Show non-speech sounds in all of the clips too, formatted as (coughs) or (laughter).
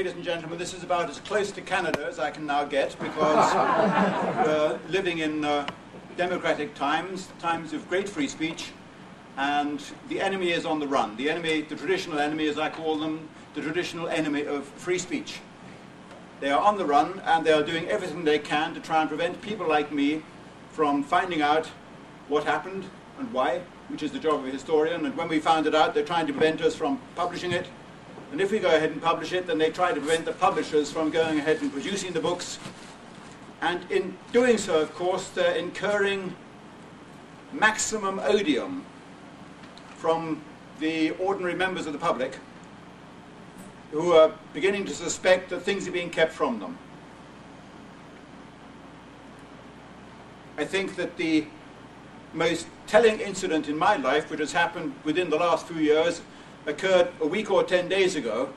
ladies and gentlemen, this is about as close to Canada as I can now get because (laughs) we're living in uh, democratic times, times of great free speech, and the enemy is on the run. The enemy, the traditional enemy, as I call them, the traditional enemy of free speech. They are on the run and they are doing everything they can to try and prevent people like me from finding out what happened and why, which is the job of a historian. And when we found it out, they're trying to prevent us from publishing it. And if we go ahead and publish it, then they try to prevent the publishers from going ahead and producing the books. And in doing so, of course, they're incurring maximum odium from the ordinary members of the public who are beginning to suspect that things are being kept from them. I think that the most telling incident in my life, which has happened within the last few years, occurred a week or 10 days ago.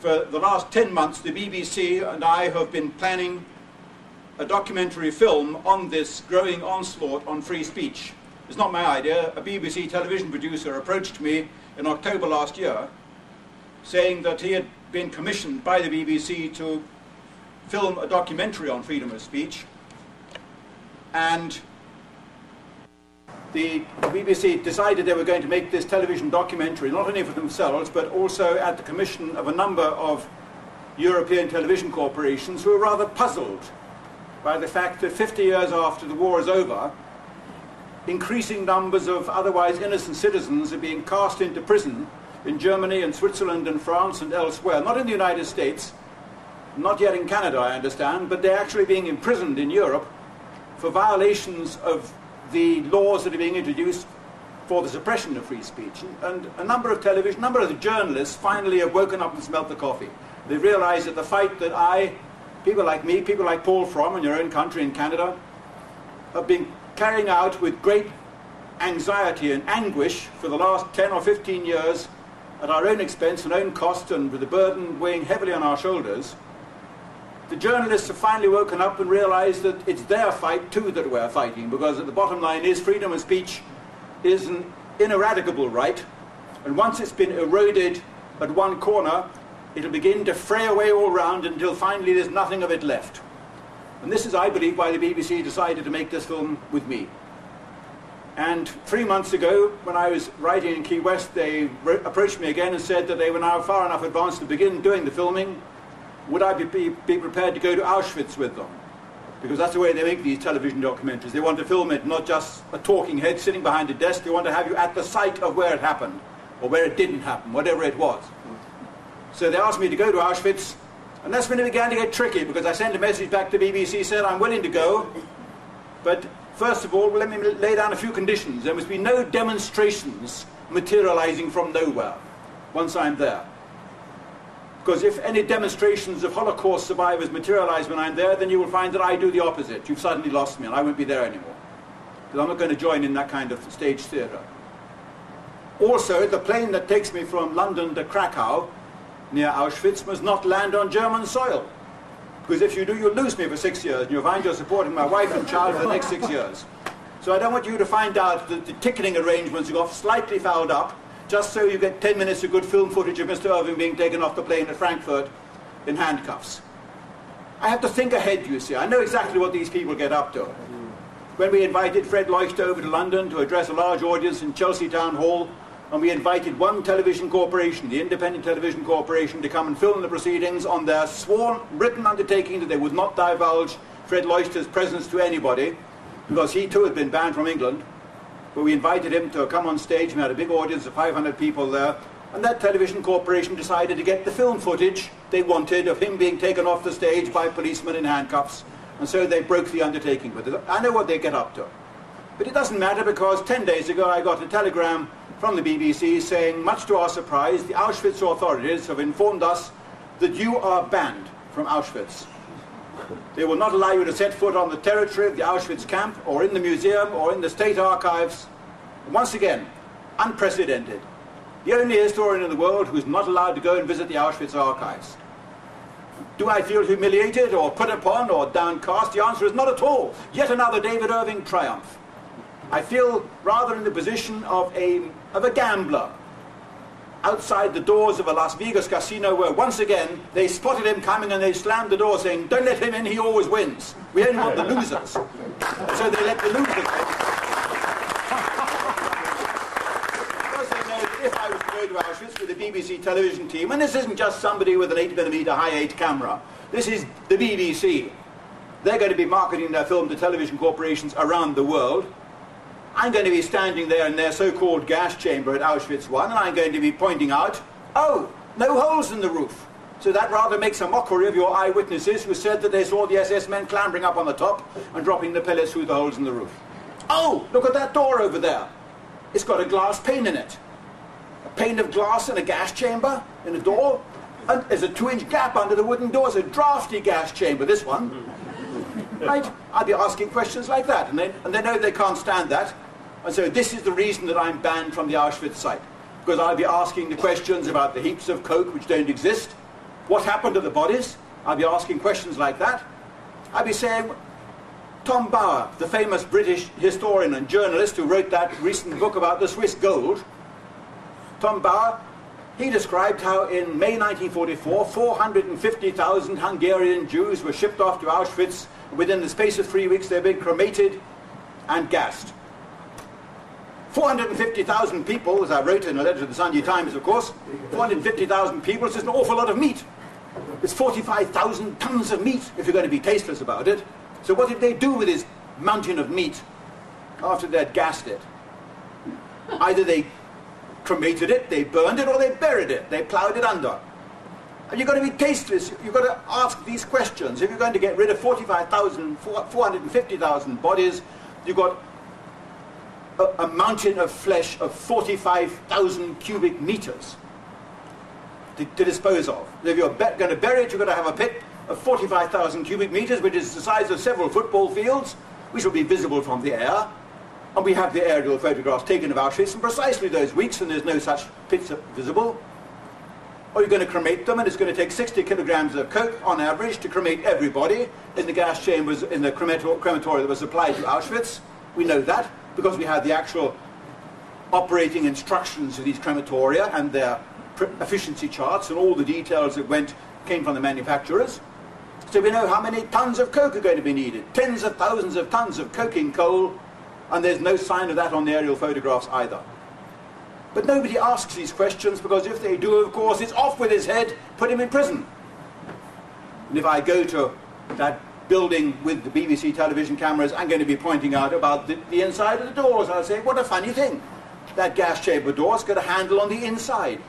For the last 10 months, the BBC and I have been planning a documentary film on this growing onslaught on free speech. It's not my idea. A BBC television producer approached me in October last year saying that he had been commissioned by the BBC to film a documentary on freedom of speech and the BBC decided they were going to make this television documentary, not only for themselves, but also at the commission of a number of European television corporations who were rather puzzled by the fact that 50 years after the war is over, increasing numbers of otherwise innocent citizens are being cast into prison in Germany and Switzerland and France and elsewhere, not in the United States, not yet in Canada, I understand, but they're actually being imprisoned in Europe for violations of the laws that are being introduced for the suppression of free speech. And a number of television, a number of journalists finally have woken up and smelt the coffee. They realize that the fight that I, people like me, people like Paul Fromm in your own country in Canada, have been carrying out with great anxiety and anguish for the last 10 or 15 years at our own expense and own cost and with the burden weighing heavily on our shoulders, the journalists have finally woken up and realized that it's their fight too that we're fighting because the bottom line is freedom of speech is an ineradicable right and once it's been eroded at one corner it'll begin to fray away all round until finally there's nothing of it left. And this is, I believe, why the BBC decided to make this film with me. And three months ago, when I was writing in Key West, they approached me again and said that they were now far enough advanced to begin doing the filming would I be, be prepared to go to Auschwitz with them? Because that's the way they make these television documentaries. They want to film it, not just a talking head sitting behind a desk. They want to have you at the site of where it happened, or where it didn't happen, whatever it was. So they asked me to go to Auschwitz, and that's when it began to get tricky, because I sent a message back to BBC, said I'm willing to go, but first of all, let me lay down a few conditions. There must be no demonstrations materializing from nowhere once I'm there. Because if any demonstrations of Holocaust survivors materialize when I'm there, then you will find that I do the opposite. You've suddenly lost me and I won't be there anymore. Because I'm not going to join in that kind of stage theatre. Also, the plane that takes me from London to Krakow, near Auschwitz, must not land on German soil. Because if you do, you'll lose me for six years, and you'll find you're supporting my wife and child for the next six years. So I don't want you to find out that the ticketing arrangements have got slightly fouled up, just so you get 10 minutes of good film footage of Mr. Irving being taken off the plane at Frankfurt in handcuffs. I have to think ahead, you see. I know exactly what these people get up to. When we invited Fred Leuchter over to London to address a large audience in Chelsea Town Hall, and we invited one television corporation, the Independent Television Corporation, to come and film the proceedings on their sworn, written undertaking that they would not divulge Fred Leuchter's presence to anybody, because he too had been banned from England we invited him to come on stage. We had a big audience of 500 people there. And that television corporation decided to get the film footage they wanted of him being taken off the stage by policemen in handcuffs. And so they broke the undertaking. But I know what they get up to. But it doesn't matter because 10 days ago I got a telegram from the BBC saying, much to our surprise, the Auschwitz authorities have informed us that you are banned from Auschwitz. They will not allow you to set foot on the territory of the Auschwitz camp or in the museum or in the state archives. Once again, unprecedented. The only historian in the world who is not allowed to go and visit the Auschwitz archives. Do I feel humiliated or put upon or downcast? The answer is not at all. Yet another David Irving triumph. I feel rather in the position of a, of a gambler outside the doors of a Las Vegas casino where once again they spotted him coming and they slammed the door saying, don't let him in, he always wins. We only want the losers. so they let the losers in. Because they know that if I was to go to Auschwitz with the BBC television team, and this isn't just somebody with an 8mm high 8 camera, this is the BBC. They're going to be marketing their film to television corporations around the world. I'm going to be standing there in their so-called gas chamber at Auschwitz I, and I'm going to be pointing out, oh, no holes in the roof. So that rather makes a mockery of your eyewitnesses who said that they saw the SS men clambering up on the top and dropping the pellets through the holes in the roof. Oh, look at that door over there. It's got a glass pane in it. A pane of glass in a gas chamber in a door. And there's a two-inch gap under the wooden door. It's a drafty gas chamber, this one. (laughs) Right? I'd be asking questions like that. And they, and they know they can't stand that. And so this is the reason that I'm banned from the Auschwitz site. Because I'll be asking the questions about the heaps of coke which don't exist. What happened to the bodies? I'll be asking questions like that. I'll be saying, Tom Bower, the famous British historian and journalist who wrote that recent book about the Swiss gold, Tom Bower, he described how in May 1944, 450,000 Hungarian Jews were shipped off to Auschwitz. Within the space of three weeks, they've been cremated and gassed. 450,000 people, as I wrote in a letter to the Sunday Times, of course, 450,000 people is an awful lot of meat. It's 45,000 tons of meat, if you're going to be tasteless about it. So what did they do with this mountain of meat after they'd gassed it? Either they cremated it, they burned it, or they buried it. They ploughed it under. And you've got to be tasteless. You've got to ask these questions. If you're going to get rid of 45,000, 450,000 bodies, you've got a, a mountain of flesh of 45,000 cubic meters to, to, dispose of. If you're going to bury it, you're going to have a pit of 45,000 cubic meters, which is the size of several football fields, which will be visible from the air. And we have the aerial photographs taken of Auschwitz in precisely those weeks, and there's no such pits visible. Or you're going to cremate them, and it's going to take 60 kilograms of coke on average to cremate everybody in the gas chambers in the crematory that was supplied to Auschwitz. We know that because we have the actual operating instructions of these crematoria and their efficiency charts and all the details that went came from the manufacturers. So we know how many tons of coke are going to be needed. Tens of thousands of tons of coking coal, and there's no sign of that on the aerial photographs either. But nobody asks these questions because if they do, of course, it's off with his head, put him in prison. And if I go to that building with the BBC television cameras, I'm going to be pointing out about the, the inside of the doors. I'll say, what a funny thing. That gas chamber door's got a handle on the inside.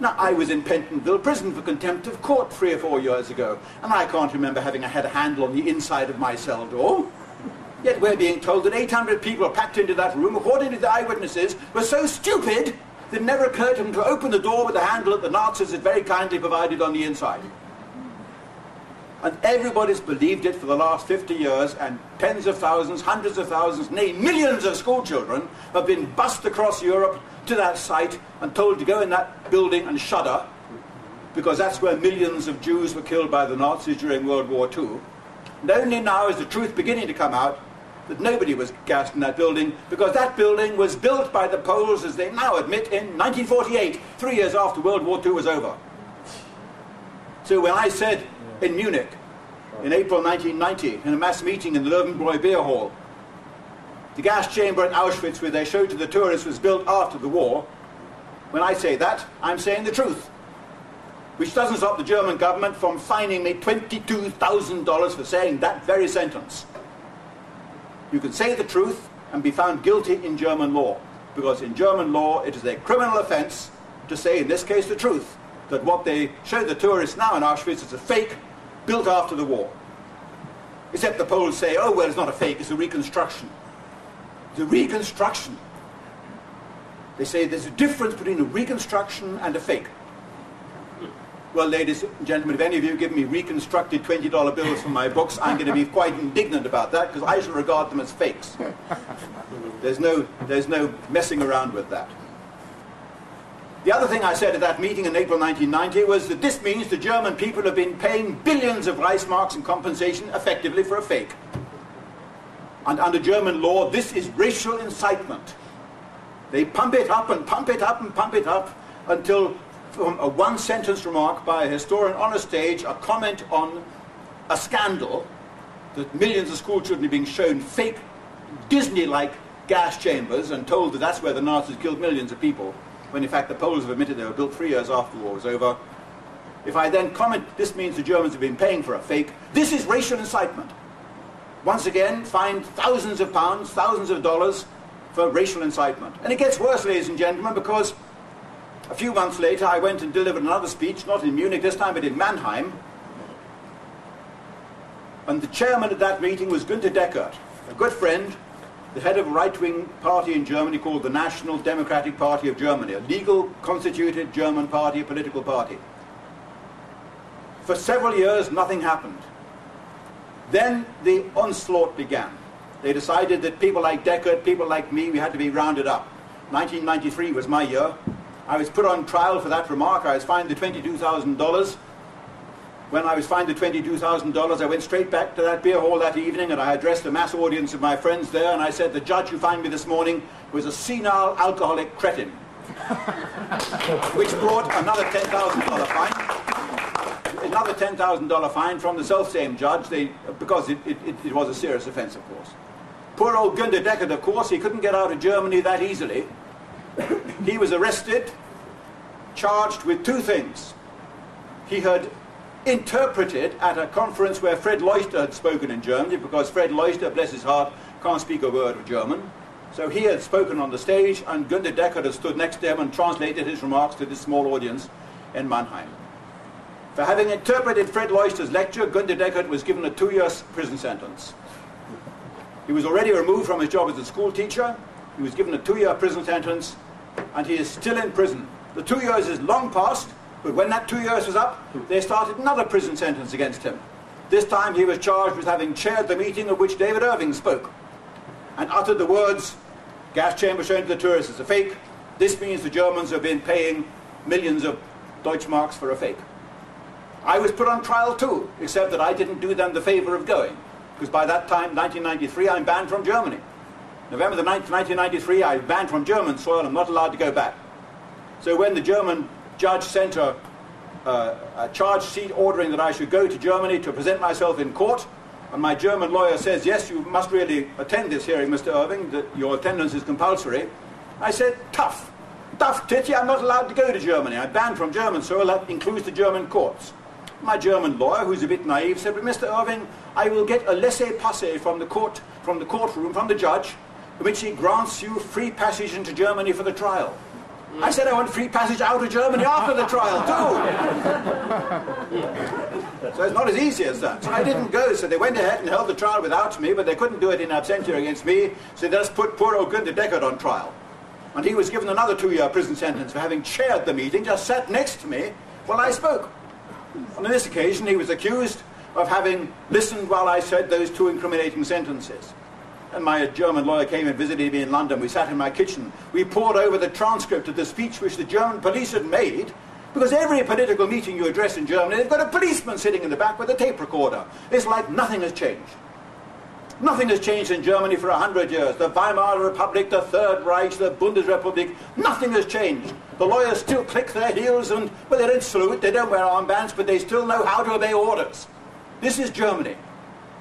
Now, I was in Pentonville prison for contempt of court three or four years ago, and I can't remember having had a handle on the inside of my cell door. Yet we're being told that 800 people packed into that room, according to the eyewitnesses, were so stupid that it never occurred to them to open the door with the handle that the Nazis had very kindly provided on the inside. And everybody's believed it for the last 50 years, and tens of thousands, hundreds of thousands, nay, millions of schoolchildren have been bussed across Europe to that site and told to go in that building and shudder, because that's where millions of Jews were killed by the Nazis during World War II. And only now is the truth beginning to come out that nobody was gassed in that building, because that building was built by the Poles, as they now admit, in 1948, three years after World War II was over. So when I said in Munich in April 1990 in a mass meeting in the Löwenbräu Beer Hall. The gas chamber at Auschwitz where they showed to the tourists was built after the war. When I say that, I'm saying the truth. Which doesn't stop the German government from fining me $22,000 for saying that very sentence. You can say the truth and be found guilty in German law. Because in German law, it is a criminal offence to say, in this case, the truth that what they show the tourists now in Auschwitz is a fake built after the war. Except the Poles say, oh, well, it's not a fake, it's a reconstruction. It's a reconstruction. They say there's a difference between a reconstruction and a fake. Well, ladies and gentlemen, if any of you give me reconstructed $20 bills for my books, I'm going to be (laughs) quite indignant about that because I shall regard them as fakes. There's no, there's no messing around with that. The other thing I said at that meeting in April 1990 was that this means the German people have been paying billions of Reichsmarks in compensation effectively for a fake. And under German law, this is racial incitement. They pump it up and pump it up and pump it up, until from a one sentence remark by a historian on a stage, a comment on a scandal that millions of school children are being shown fake Disney like gas chambers and told that that's where the Nazis killed millions of people, when in fact the Poles have admitted they were built three years after the war was over. If I then comment, this means the Germans have been paying for a fake, this is racial incitement. Once again, fined thousands of pounds, thousands of dollars for racial incitement. And it gets worse, ladies and gentlemen, because a few months later I went and delivered another speech, not in Munich this time, but in Mannheim. And the chairman at that meeting was Günter Deckert, a good friend, the head of a right-wing party in Germany called the National Democratic Party of Germany, a legal, constituted German party, a political party. For several years, nothing happened. Then the onslaught began. They decided that people like Deckert, people like me, we had to be rounded up. 1993 was my year. I was put on trial for that remark. I was fined the $22,000 when I was fined the $22,000, I went straight back to that beer hall that evening and I addressed a mass audience of my friends there and I said, the judge who fined me this morning was a senile alcoholic cretin. (laughs) which brought another $10,000 fine. Another $10,000 fine from the self-same judge, they, because it, it, it, was a serious offence, of course. Poor old Günter Deckert, of course, he couldn't get out of Germany that easily. he was arrested, charged with two things. He had interpreted at a conference where Fred Leuchter had spoken in Germany, because Fred Leuchter, bless his heart, can't speak a word of German. So he had spoken on the stage, and Günter Deckert had stood next to him and translated his remarks to this small audience in Mannheim. For having interpreted Fred Leuchter's lecture, Günter Deckert was given a two-year prison sentence. He was already removed from his job as a school teacher. He was given a two-year prison sentence, and he is still in prison. The two years is long past, but when that two years was up, they started another prison sentence against him. This time he was charged with having chaired the meeting at which David Irving spoke and uttered the words, gas chamber shown to the tourists is a fake. This means the Germans have been paying millions of Deutschmarks for a fake. I was put on trial too, except that I didn't do them the favour of going, because by that time, 1993, I'm banned from Germany. November the 9th, 1993, I'm banned from German soil, I'm not allowed to go back. So when the German judge sent a, uh, a charge sheet ordering that I should go to Germany to present myself in court. And my German lawyer says, yes, you must really attend this hearing, Mr. Irving, that your attendance is compulsory. I said, tough. Tough titty, I'm not allowed to go to Germany. I'm banned from German soil, that includes the German courts. My German lawyer, who's a bit naive, said, but Mr. Irving, I will get a laissez-passer from the court, from the courtroom, from the judge, in which he grants you free passage into Germany for the trial. I said I want free passage out of Germany after the trial, too. so it's not as easy as that. So I didn't go, so they went ahead and held the trial without me, but they couldn't do it in absentia against me, so they just put poor old Günter Deckert on trial. And he was given another two-year prison sentence for having chaired the meeting, just sat next to me while I spoke. On this occasion, he was accused of having listened while I said those two incriminating sentences and my German lawyer came and visited me in London. We sat in my kitchen. We pored over the transcript of the speech which the German police had made, because every political meeting you address in Germany, they've got a policeman sitting in the back with a tape recorder. It's like nothing has changed. Nothing has changed in Germany for a hundred years. The Weimar Republic, the Third Reich, the Bundesrepublik, nothing has changed. The lawyers still click their heels and, well, they don't salute, they don't wear armbands, but they still know how to obey orders. This is Germany.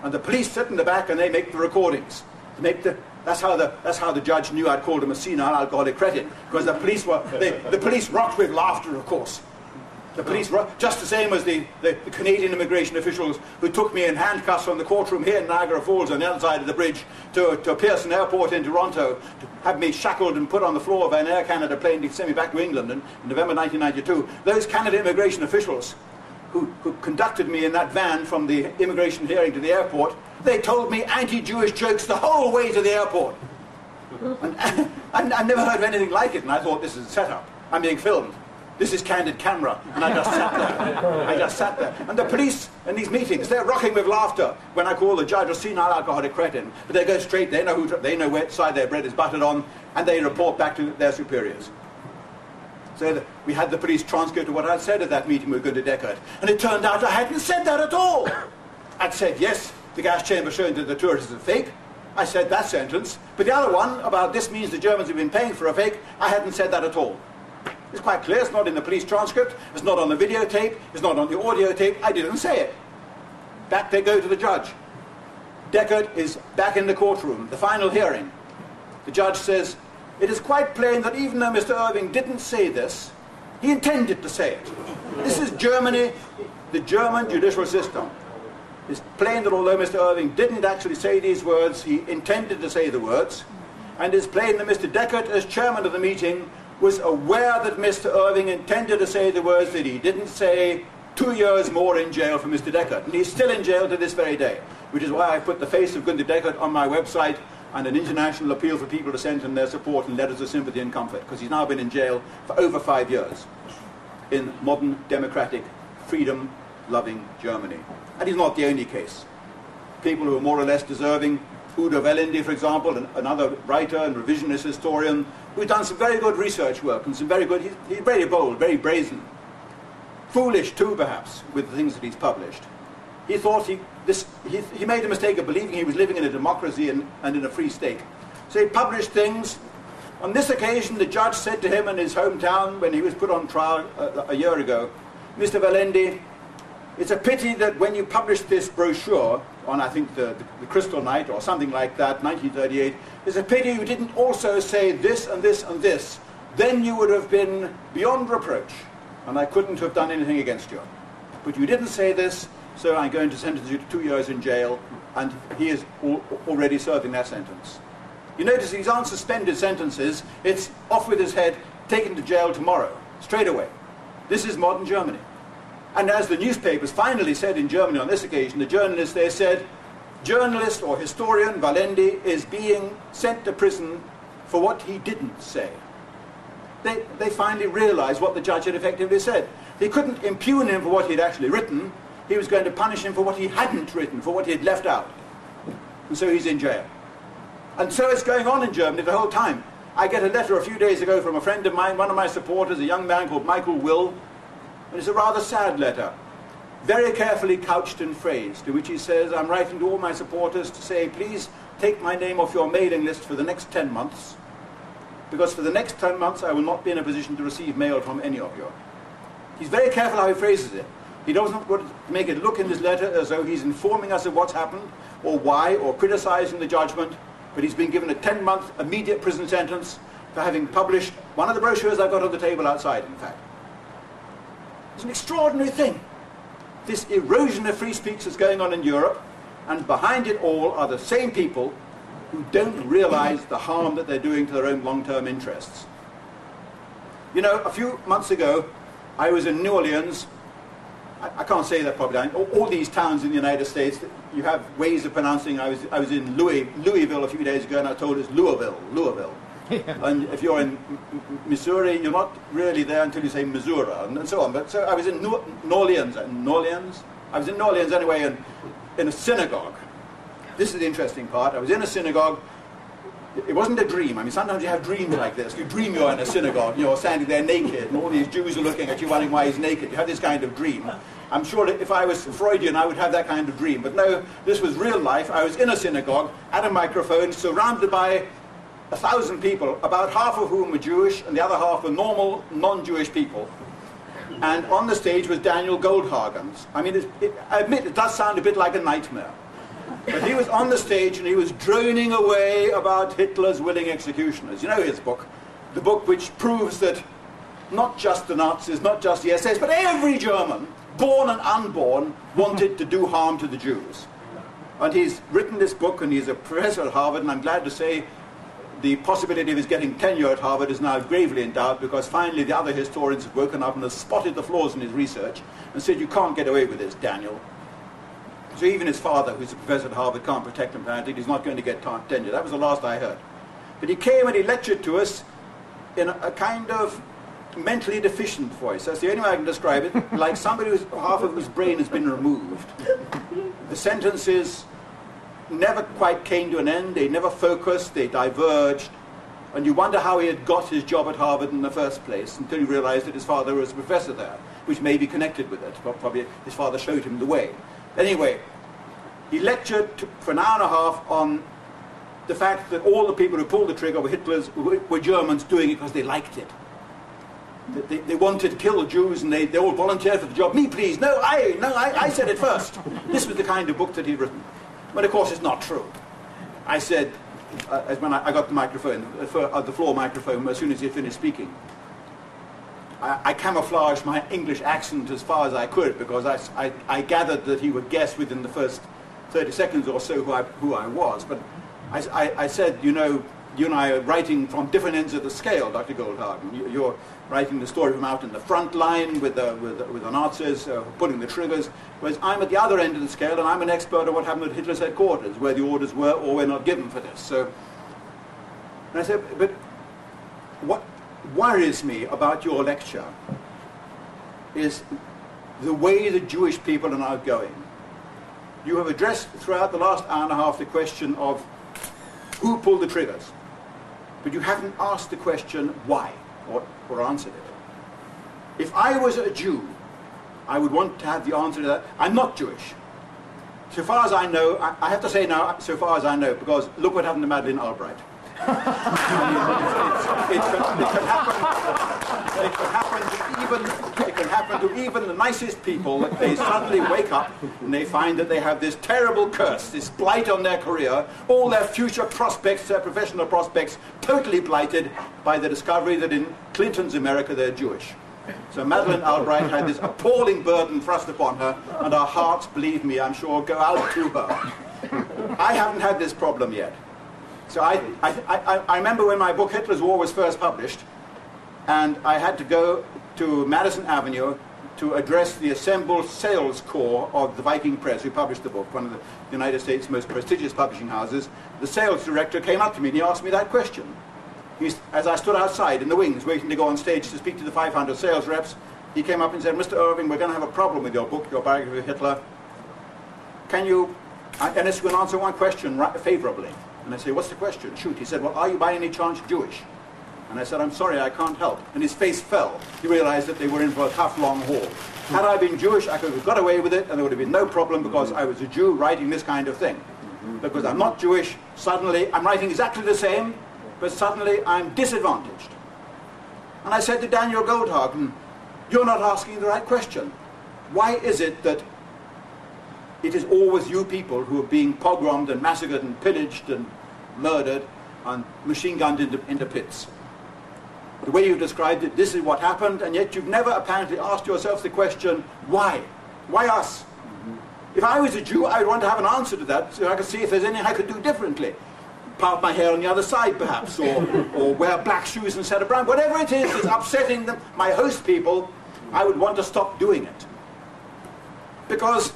And the police sit in the back and they make the recordings make the that's how the that's how the judge knew I'd called him a senile alcoholic credit because the police were they, the police rocked with laughter, of course. The police were just the same as the, the, the, Canadian immigration officials who took me in handcuffs from the courtroom here in Niagara Falls on the other side of the bridge to, to Pearson Airport in Toronto to have me shackled and put on the floor of an Air Canada plane to send me back to England in, in November 1992. Those Canada immigration officials who, who conducted me in that van from the immigration hearing to the airport they told me anti-Jewish jokes the whole way to the airport. (laughs) And, (laughs) and I never heard of anything like it, and I thought, this is a setup. I'm being filmed. This is candid camera. And I just sat there. (laughs) I just sat there. And the police in these meetings, they're rocking with laughter when I call the judge a senile alcoholic cretin. But they go straight, they know, who, they know which side their bread is buttered on, and they report back to their superiors. So we had the police transcript of what I'd said at that meeting with Günter Deckert. And it turned out I hadn't said that at all. I'd said, yes, the gas chamber shown to the tourists is a fake. I said that sentence. But the other one, about this means the Germans have been paying for a fake, I hadn't said that at all. It's quite clear. It's not in the police transcript. It's not on the videotape. It's not on the audio tape. I didn't say it. Back they go to the judge. Deckert is back in the courtroom, the final hearing. The judge says, it is quite plain that even though Mr. Irving didn't say this, he intended to say it. This is Germany, the German judicial system. It's plain that although Mr. Irving didn't actually say these words, he intended to say the words. And it's plain that Mr. Deckert, as chairman of the meeting, was aware that Mr. Irving intended to say the words that he didn't say two years more in jail for Mr. Deckert. And he's still in jail to this very day, which is why I put the face of Günter Deckert on my website and an international appeal for people to send him their support and letters of sympathy and comfort, because he's now been in jail for over five years in modern, democratic, freedom-loving Germany. And he's not the only case. People who are more or less deserving, Udo Walendy, for example, another writer and revisionist historian, who's done some very good research work and some very good, he's, he's very bold, very brazen. Foolish too, perhaps, with the things that he's published. He thought he this, he, he made the mistake of believing he was living in a democracy and, and in a free state. So he published things. On this occasion, the judge said to him in his hometown when he was put on trial a, a year ago, Mr. Walendy, it's a pity that when you published this brochure on, I think, the, the, the, Crystal Night or something like that, 1938, it's a pity you didn't also say this and this and this. Then you would have been beyond reproach, and I couldn't have done anything against you. But you didn't say this, so I'm going to sentence you to two years in jail, and he is al already serving that sentence. You notice these aren't suspended sentences, it's off with his head, taken to jail tomorrow, straight away. This is modern Germany. And as the newspapers finally said in Germany on this occasion, the journalists there said, journalist or historian Walendy is being sent to prison for what he didn't say. They, they finally realized what the judge had effectively said. They couldn't impugn him for what he'd actually written, he was going to punish him for what he hadn't written, for what he had left out. And so he's in jail. And so it's going on in Germany the whole time. I get a letter a few days ago from a friend of mine, one of my supporters, a young man called Michael Will, and it's a rather sad letter, very carefully couched and phrased, to which he says, I'm writing to all my supporters to say, please take my name off your mailing list for the next 10 months, because for the next 10 months I will not be in a position to receive mail from any of you. He's very careful how he phrases it. He doesn't want to make it look in this letter as though he's informing us of what's happened, or why, or criticizing the judgment, but he's been given a 10-month immediate prison sentence for having published one of the brochures I've got on the table outside, in fact. It's an extraordinary thing. This erosion of free speech that's going on in Europe, and behind it all are the same people who don't realize the harm that they're doing to their own long-term interests. You know, a few months ago, I was in New Orleans I, I can't say that properly. All, all, these towns in the United States, you have ways of pronouncing. I was, I was in Louis, Louisville a few days ago and I told it's Louisville, Louisville. Yeah. And if you're in Missouri, you're not really there until you say Missouri, and, and so on. But so I was in New, New Orleans, uh, New Orleans. I was in New Orleans anyway, in, in a synagogue. This is the interesting part. I was in a synagogue. It wasn't a dream. I mean, sometimes you have dreams like this. You dream you're in a synagogue, you're standing there naked, and all these Jews are looking at you, wondering why he's naked. You have this kind of dream. I'm sure if I was Freudian, I would have that kind of dream. But no, this was real life. I was in a synagogue, at a microphone, surrounded by a thousand people, about half of whom were Jewish, and the other half were normal, non-Jewish people. And on the stage was Daniel Goldhagens. I mean, it, I admit it does sound a bit like a nightmare. But he was on the stage and he was droning away about Hitler's willing executioners. You know his book, the book which proves that not just the Nazis, not just the SS, but every German born and unborn, wanted to do harm to the Jews. And he's written this book, and he's a professor at Harvard, and I'm glad to say the possibility of his getting tenure at Harvard is now gravely in doubt because finally the other historians have woken up and have spotted the flaws in his research and said, you can't get away with this, Daniel. So even his father, who's a professor at Harvard, can't protect him apparently. He's not going to get tenure. That was the last I heard. But he came and he lectured to us in a, a kind of mentally deficient voice. That's the only way I can describe it. (laughs) Like somebody whose half of whose brain has been removed. The sentences never quite came to an end. They never focused. They diverged. And you wonder how he had got his job at Harvard in the first place until you realized that his father was a professor there, which may be connected with it. Probably his father showed him the way. Anyway, he lectured for an hour and a half on the fact that all the people who pulled the trigger were Hitler's, were Germans doing it because they liked it. they, they, wanted to kill the Jews and they, they all volunteered for the job. Me, please. No, I, no, I, I said it first. This was the kind of book that he'd written. But of course, it's not true. I said, uh, as when I, I, got the microphone, uh, the floor microphone, as soon as he finished speaking, I, I, camouflaged my English accent as far as I could because I, I, I, gathered that he would guess within the first 30 seconds or so who I, who I was. But I, said, you know, you and I are writing from different ends of the scale, Dr. Goldhagen. You're writing the story from out in the front line with the, with, the, with Nazis uh, pulling the triggers, whereas I'm at the other end of the scale and I'm an expert on what happened at Hitler's headquarters, where the orders were or were not given for this. So, and I said, but worries me about your lecture is the way the Jewish people are now going. You have addressed throughout the last hour and a half the question of who pulled the triggers, but you haven't asked the question why or, or answered it. If I was a Jew, I would want to have the answer to that. I'm not Jewish. So far as I know, I, I have to say now, so far as I know, because look what happened to Madeleine Albright. It, can, it, can, happen. It can happen to even. It can happen to even the nicest people. That they suddenly wake up and they find that they have this terrible curse, this blight on their career, all their future prospects, their professional prospects, totally blighted by the discovery that in Clinton's America they're Jewish. So Madeleine Albright had this appalling burden thrust upon her, and our hearts, believe me, I'm sure, go out to her. I haven't had this problem yet. So I, I, I, I remember when my book Hitler's War was first published, and I had to go to Madison Avenue to address the assembled sales corps of the Viking Press, who published the book, one of the United States' most prestigious publishing houses. The sales director came up to me and he asked me that question. As I stood outside in the wings waiting to go on stage to speak to the 500 sales reps, he came up and said, Mr. Irving, we're going to have a problem with your book, your biography of Hitler. Can you, and it's going to answer one question favorably. And I say, what's the question? Shoot. He said, well, are you by any chance Jewish? And I said, I'm sorry, I can't help. And his face fell. He realized that they were in for a tough, long haul. Had I been Jewish, I could have got away with it, and there would have been no problem because I was a Jew writing this kind of thing. Because I'm not Jewish, suddenly I'm writing exactly the same, but suddenly I'm disadvantaged. And I said to Daniel Goldhagen, you're not asking the right question. Why is it that it is always you people who are being pogromed and massacred and pillaged and murdered and machine gunned into, into pits. The way you've described it, this is what happened, and yet you've never apparently asked yourself the question, why? Why us? Mm-hmm. If I was a Jew, I would want to have an answer to that so I could see if there's anything I could do differently. Part my hair on the other side, perhaps, or, (laughs) or wear black shoes instead of brown. Whatever it is that's upsetting them, my host people, I would want to stop doing it. Because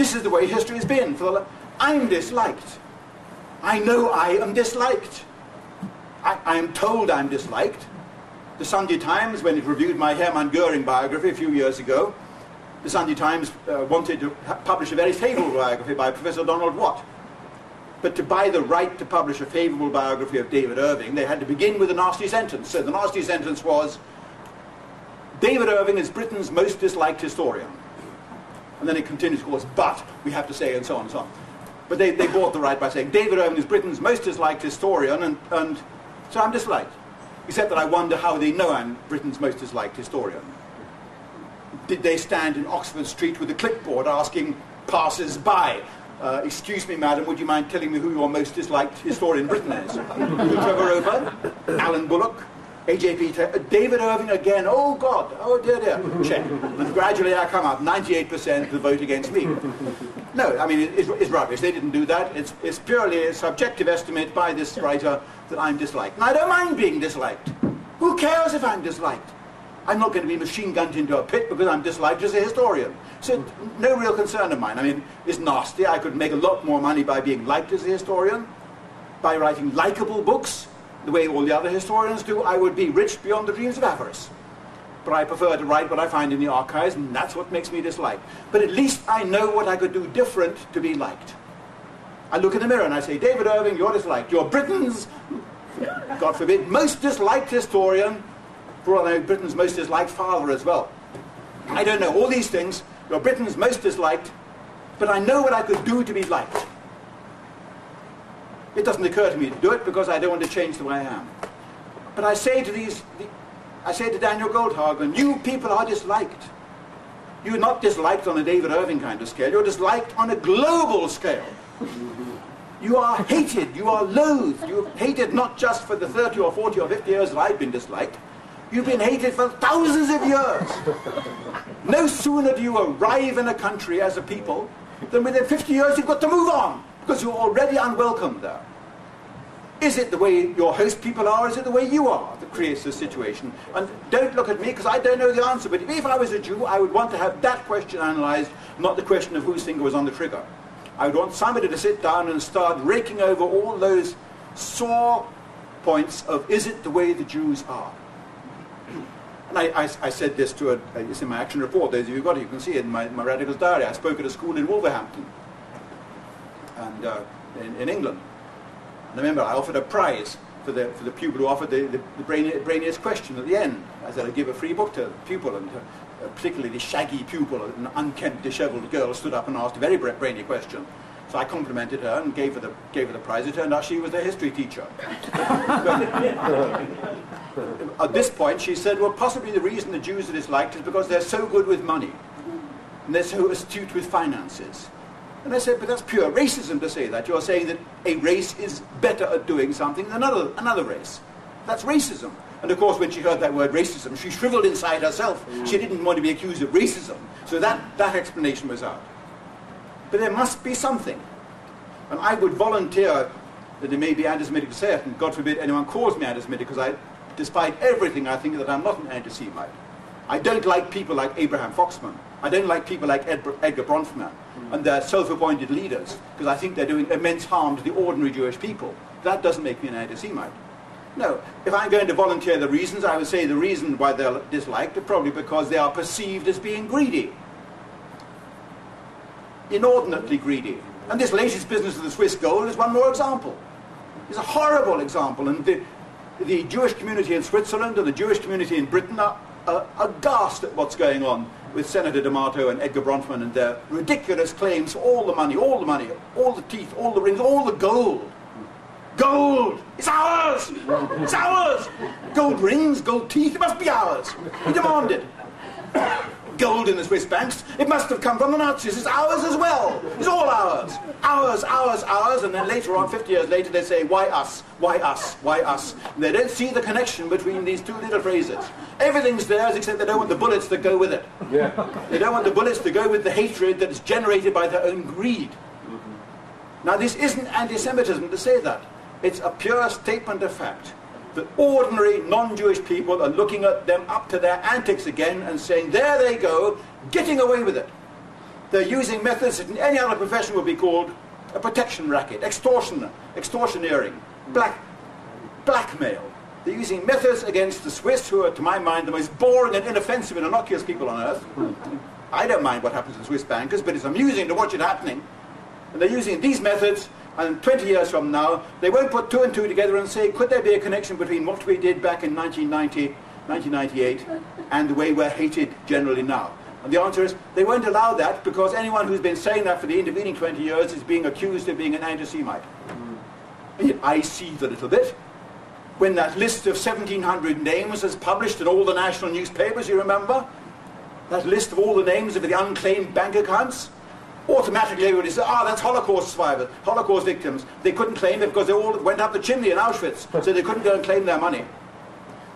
this is the way history has been. For the, I'm disliked. I know I am disliked. I, I, am told I'm disliked. The Sunday Times, when it reviewed my Hermann Goering biography a few years ago, the Sunday Times uh, wanted to publish a very favourable biography by Professor Donald Watt. But to buy the right to publish a favourable biography of David Irving, they had to begin with a nasty sentence. So the nasty sentence was, David Irving is Britain's most disliked historian. And then it continues, of course, but we have to say, and so on and so on. But they, they bought the right by saying David Irving is Britain's most disliked historian, and, and so I'm disliked. Except that I wonder how they know I'm Britain's most disliked historian. Did they stand in Oxford Street with a clipboard asking passers-by, uh, excuse me, madam, would you mind telling me who your most disliked historian in Britain is? (laughs) Trevor Roper, Alan Bullock, AJP, David Irving again, oh God, oh dear, dear, check. And gradually I come up, 98% the vote against me. No, I mean, it's, it's rubbish. They didn't do that. It's, it's purely a subjective estimate by this writer that I'm disliked. And I don't mind being disliked. Who cares if I'm disliked? I'm not going to be machine gunned into a pit because I'm disliked as a historian. So no real concern of mine. I mean, it's nasty. I could make a lot more money by being liked as a historian, by writing likable books, the way all the other historians do, I would be rich beyond the dreams of avarice. But I prefer to write what I find in the archives, and that's what makes me disliked. But at least I know what I could do different to be liked. I look in the mirror and I say, David Irving, you're disliked. You're Britain's, God forbid, most disliked historian, for all I know, Britain's most disliked father as well. I don't know all these things. You're Britain's most disliked, but I know what I could do to be liked. It doesn't occur to me to do it because I don't want to change the way I am. But I say to these, I say to Daniel Goldhagen, you people are disliked. You're not disliked on a David Irving kind of scale, you're disliked on a global scale. You are hated, you are loathed, you're hated not just for the 30 or 40 or 50 years that I've been disliked, you've been hated for thousands of years. No sooner do you arrive in a country as a people than within 50 years you've got to move on because you're already unwelcome there. Is it the way your host people are, is it the way you are that creates the situation? And don't look at me because I don't know the answer, but if I was a Jew, I would want to have that question analysed, not the question of whose finger was on the trigger. I would want somebody to sit down and start raking over all those sore points of is it the way the Jews are? (clears throat) And I, I, I said this to a, uh, it's in my action report, those of you who got it, you can see it in my, my Radicals diary. I spoke at a school in Wolverhampton, and uh, in, in England. And remember I offered a prize for the, for the pupil who offered the, the, the brainiest question at the end. I said I'd give a free book to the pupil, and uh, particularly the shaggy pupil, an unkempt, dishevelled girl, stood up and asked a very brainy question. So I complimented her and gave her the, gave her the prize. It turned out she was a history teacher. (laughs) at this point, she said, well, possibly the reason the Jews are disliked is because they're so good with money, and they're so astute with finances. And I said, but that's pure racism to say that. You're saying that a race is better at doing something than another, another race. That's racism. And of course, when she heard that word racism, she shriveled inside herself. Mm. She didn't want to be accused of racism. So that, that explanation was out. But there must be something. And I would volunteer that it may be anti-Semitic to say it, and God forbid anyone calls me anti-Semitic, because I, despite everything, I think that I'm not an anti-Semite. I don't like people like Abraham Foxman. I don't like people like Ed, Edgar Bronfman. And their self-appointed leaders, because I think they're doing immense harm to the ordinary Jewish people. That doesn't make me an anti-Semite. No, if I'm going to volunteer the reasons, I would say the reason why they're disliked is probably because they are perceived as being greedy. Inordinately greedy. And this latest business of the Swiss gold is one more example. It's a horrible example. And the, the Jewish community in Switzerland and the Jewish community in Britain are, are aghast at what's going on with Senator D'Amato and Edgar Bronfman and their ridiculous claims for all the money, all the money, all the teeth, all the rings, all the gold Gold! It's ours! It's ours! Gold rings, gold teeth, it must be ours. We demand it. (coughs) Gold in the Swiss banks, it must have come from the Nazis. It's ours as well. It's all ours. Ours, ours, ours. And then later on, 50 years later, they say, why us? Why us? Why us? And they don't see the connection between these two little phrases. Everything's theirs except they don't want the bullets that go with it. Yeah. They don't want the bullets to go with the hatred that is generated by their own greed. Now, this isn't anti-Semitism to say that. It's a pure statement of fact that ordinary non-Jewish people are looking at them up to their antics again and saying, there they go, getting away with it. They're using methods that in any other profession would be called a protection racket, extortion, extortioneering, black, blackmail. They're using methods against the Swiss, who are, to my mind, the most boring and inoffensive and innocuous people on earth. I don't mind what happens to Swiss bankers, but it's amusing to watch it happening. And they're using these methods and 20 years from now, they won't put two and two together and say, could there be a connection between what we did back in 1990, 1998, and the way we're hated generally now? And the answer is, they won't allow that because anyone who's been saying that for the intervening 20 years is being accused of being an anti-Semite. Yet I see the little bit. When that list of 1,700 names was published in all the national newspapers, you remember? That list of all the names of the unclaimed bank accounts? automatically everybody says, ah, oh, that's Holocaust survivors, Holocaust victims. They couldn't claim it because they all went up the chimney in Auschwitz, so they couldn't go and claim their money.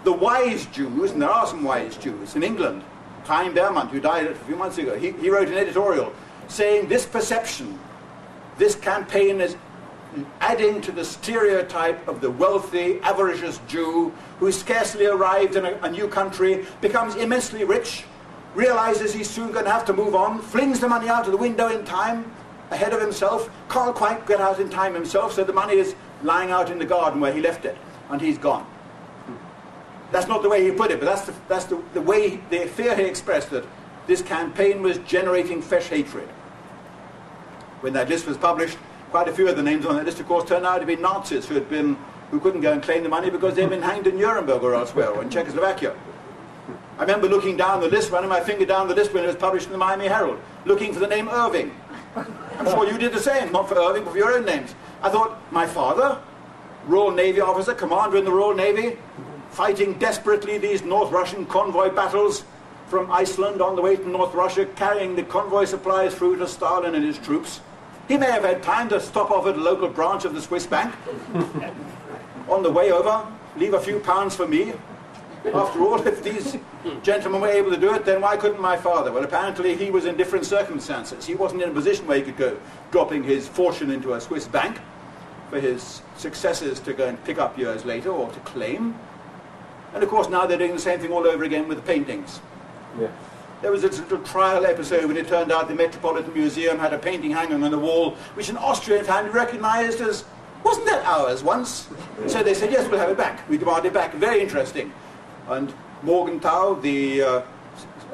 The wise Jews, and there are some wise Jews in England, Chaim Bermant, who died a few months ago, he, he wrote an editorial saying this perception, this campaign is adding to the stereotype of the wealthy, avaricious Jew who scarcely arrived in a, a new country, becomes immensely rich, realizes he's soon going to have to move on, flings the money out of the window in time, ahead of himself, can't quite get out in time himself, so the money is lying out in the garden where he left it, and he's gone. That's not the way he put it, but that's the, that's the, the way, the fear he expressed that this campaign was generating fresh hatred. When that list was published, quite a few of the names on that list, of course, turned out to be Nazis who had been, who couldn't go and claim the money because they'd been hanged in Nuremberg or elsewhere, or in Czechoslovakia. I remember looking down the list, running my finger down the list when it was published in the Miami Herald, looking for the name Irving. I'm sure you did the same, not for Irving, but for your own names. I thought, my father, Royal Navy officer, commander in the Royal Navy, fighting desperately these North Russian convoy battles from Iceland on the way to North Russia, carrying the convoy supplies through to Stalin and his troops. He may have had time to stop off at a local branch of the Swiss bank (laughs) on the way over, leave a few pounds for me. After all, if these gentlemen were able to do it, then why couldn't my father? Well, apparently he was in different circumstances. He wasn't in a position where he could go dropping his fortune into a Swiss bank for his successors to go and pick up years later or to claim. And of course now they're doing the same thing all over again with the paintings. Yeah. There was a little trial episode when it turned out the Metropolitan Museum had a painting hanging on the wall, which an Austrian family recognized as, wasn't that ours once? So they said, yes, we'll have it back. We demand it back. Very interesting. And Morgenthau, the, uh,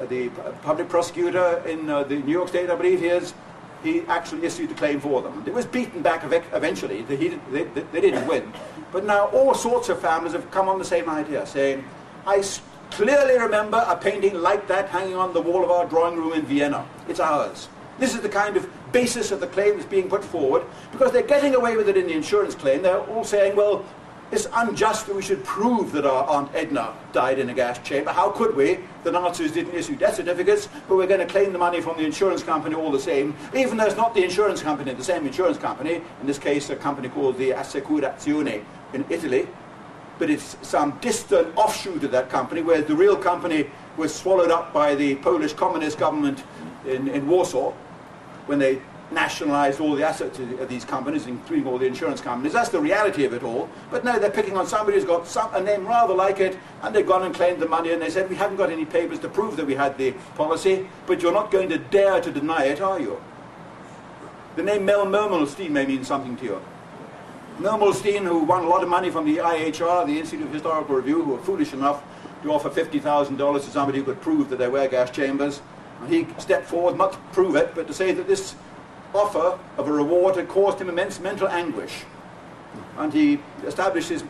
the public prosecutor in uh, the New York State, I believe he is, he actually issued a claim for them. It was beaten back eventually. They, didn't win. But now all sorts of families have come on the same idea, saying, I clearly remember a painting like that hanging on the wall of our drawing room in Vienna. It's ours. This is the kind of basis of the claim that's being put forward because they're getting away with it in the insurance claim. They're all saying, well, it's unjust that we should prove that our Aunt Edna died in a gas chamber. How could we? The Nazis didn't issue death certificates, but we're going to claim the money from the insurance company all the same, even though it's not the insurance company, the same insurance company, in this case a company called the Assicurazione in Italy, but it's some distant offshoot of that company, where the real company was swallowed up by the Polish communist government in, in Warsaw when they nationalized all the assets of these companies, including all the insurance companies. That's the reality of it all. But no, they're picking on somebody who's got some, a name rather like it, and they've gone and claimed the money, and they said, we haven't got any papers to prove that we had the policy, but you're not going to dare to deny it, are you? The name Mel Mermelstein may mean something to you. Mermelstein, who won a lot of money from the IHR, the Institute of Historical Review, who were foolish enough to offer $50,000 to somebody who could prove that there were gas chambers. And he stepped forward, not to prove it, but to say that this offer of a reward had caused him immense mental anguish. And he established his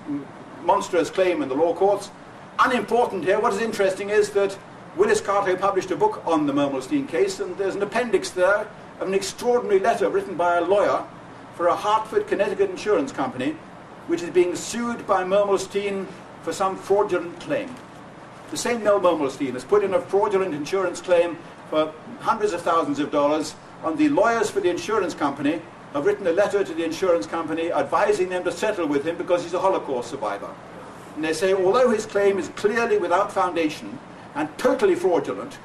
monstrous claim in the law courts. Unimportant here, what is interesting is that Willis Carto published a book on the Mermelstein case, and there's an appendix there of an extraordinary letter written by a lawyer for a Hartford, Connecticut insurance company which is being sued by Mermelstein for some fraudulent claim. The same Mel Mermelstein has put in a fraudulent insurance claim for hundreds of thousands of dollars, and the lawyers for the insurance company have written a letter to the insurance company advising them to settle with him because he's a Holocaust survivor. And they say, although his claim is clearly without foundation and totally fraudulent,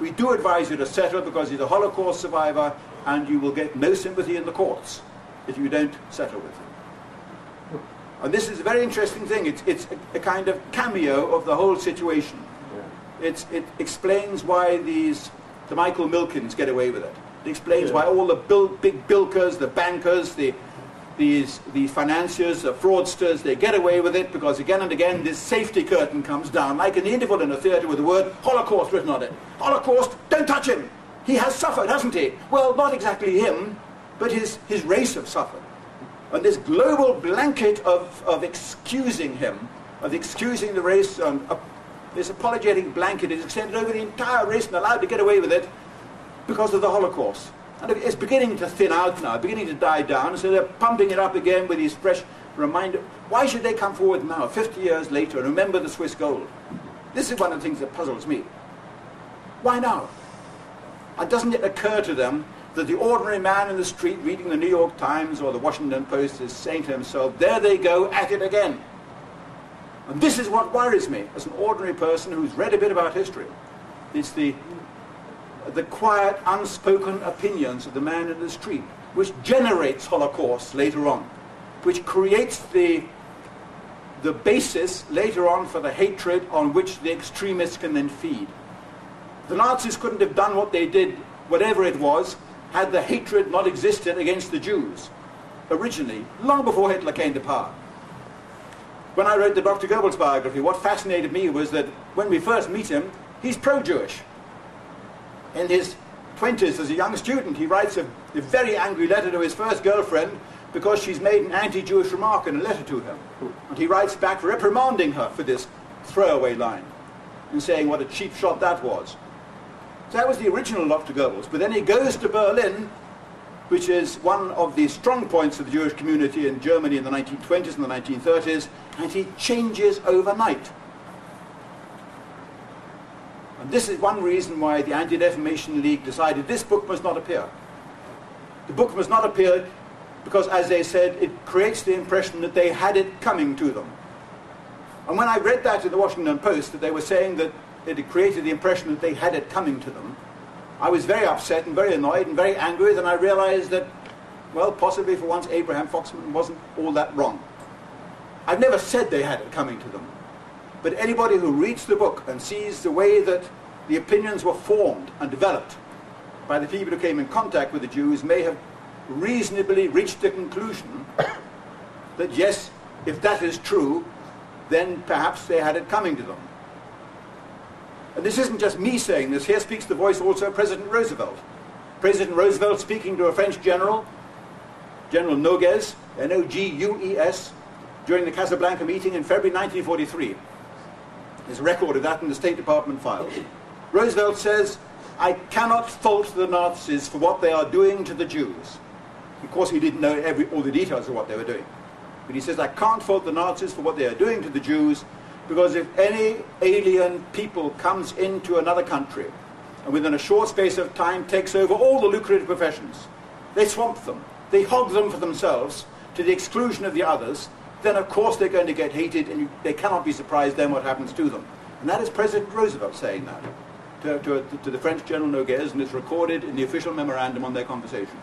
we do advise you to settle because he's a Holocaust survivor and you will get no sympathy in the courts if you don't settle with him. And this is a very interesting thing. It's, it's a, a kind of cameo of the whole situation. It's, it explains why these, the Michael Milkens get away with it. It explains yeah. why all the bil big bilkers, the bankers, the, these, these financiers, the fraudsters, they get away with it because again and again this safety curtain comes down, like the interval in a theatre with the word Holocaust written on it. Holocaust, don't touch him! He has suffered, hasn't he? Well, not exactly him, but his, his race have suffered. And this global blanket of, of excusing him, of excusing the race, uh, this apologetic blanket is extended over the entire race and allowed to get away with it because of the Holocaust. And it's beginning to thin out now, beginning to die down, so they're pumping it up again with these fresh reminders. Why should they come forward now, 50 years later, and remember the Swiss gold? This is one of the things that puzzles me. Why now? And doesn't it occur to them that the ordinary man in the street reading the New York Times or the Washington Post is saying to himself, there they go at it again. And this is what worries me as an ordinary person who's read a bit about history. It's the, the quiet, unspoken opinions of the man in the street, which generates Holocaust later on, which creates the, the basis later on for the hatred on which the extremists can then feed. The Nazis couldn't have done what they did, whatever it was, had the hatred not existed against the Jews originally, long before Hitler came to power. When I wrote the Dr. Goebbels biography, what fascinated me was that when we first meet him, he's pro-Jewish. In his 20s, as a young student, he writes a, a very angry letter to his first girlfriend because she's made an anti-Jewish remark in a letter to him. And he writes back reprimanding her for this throwaway line and saying what a cheap shot that was. So that was the original Dr. Goebbels. But then he goes to Berlin which is one of the strong points of the Jewish community in Germany in the 1920s and the 1930s, and he changes overnight. And this is one reason why the Anti-Defamation League decided this book must not appear. The book must not appear because, as they said, it creates the impression that they had it coming to them. And when I read that in the Washington Post, that they were saying that it created the impression that they had it coming to them, I was very upset and very annoyed and very angry, and I realized that, well, possibly for once Abraham Foxman wasn't all that wrong. I've never said they had it coming to them. But anybody who reads the book and sees the way that the opinions were formed and developed by the people who came in contact with the Jews may have reasonably reached the conclusion (coughs) that yes, if that is true, then perhaps they had it coming to them. And this isn't just me saying this. Here speaks the voice also of President Roosevelt. President Roosevelt speaking to a French general, General Nogues, N-O-G-U-E-S, during the Casablanca meeting in February 1943. There's a record of that in the State Department files. Roosevelt says, I cannot fault the Nazis for what they are doing to the Jews. Of course, he didn't know every, all the details of what they were doing. But he says, I can't fault the Nazis for what they are doing to the Jews, because if any alien people comes into another country, and within a short space of time takes over all the lucrative professions, they swamp them, they hog them for themselves, to the exclusion of the others, then of course they're going to get hated, and you, they cannot be surprised then what happens to them. And that is President Roosevelt saying that to, to, to the French General Nogues, and it's recorded in the official memorandum on their conversation.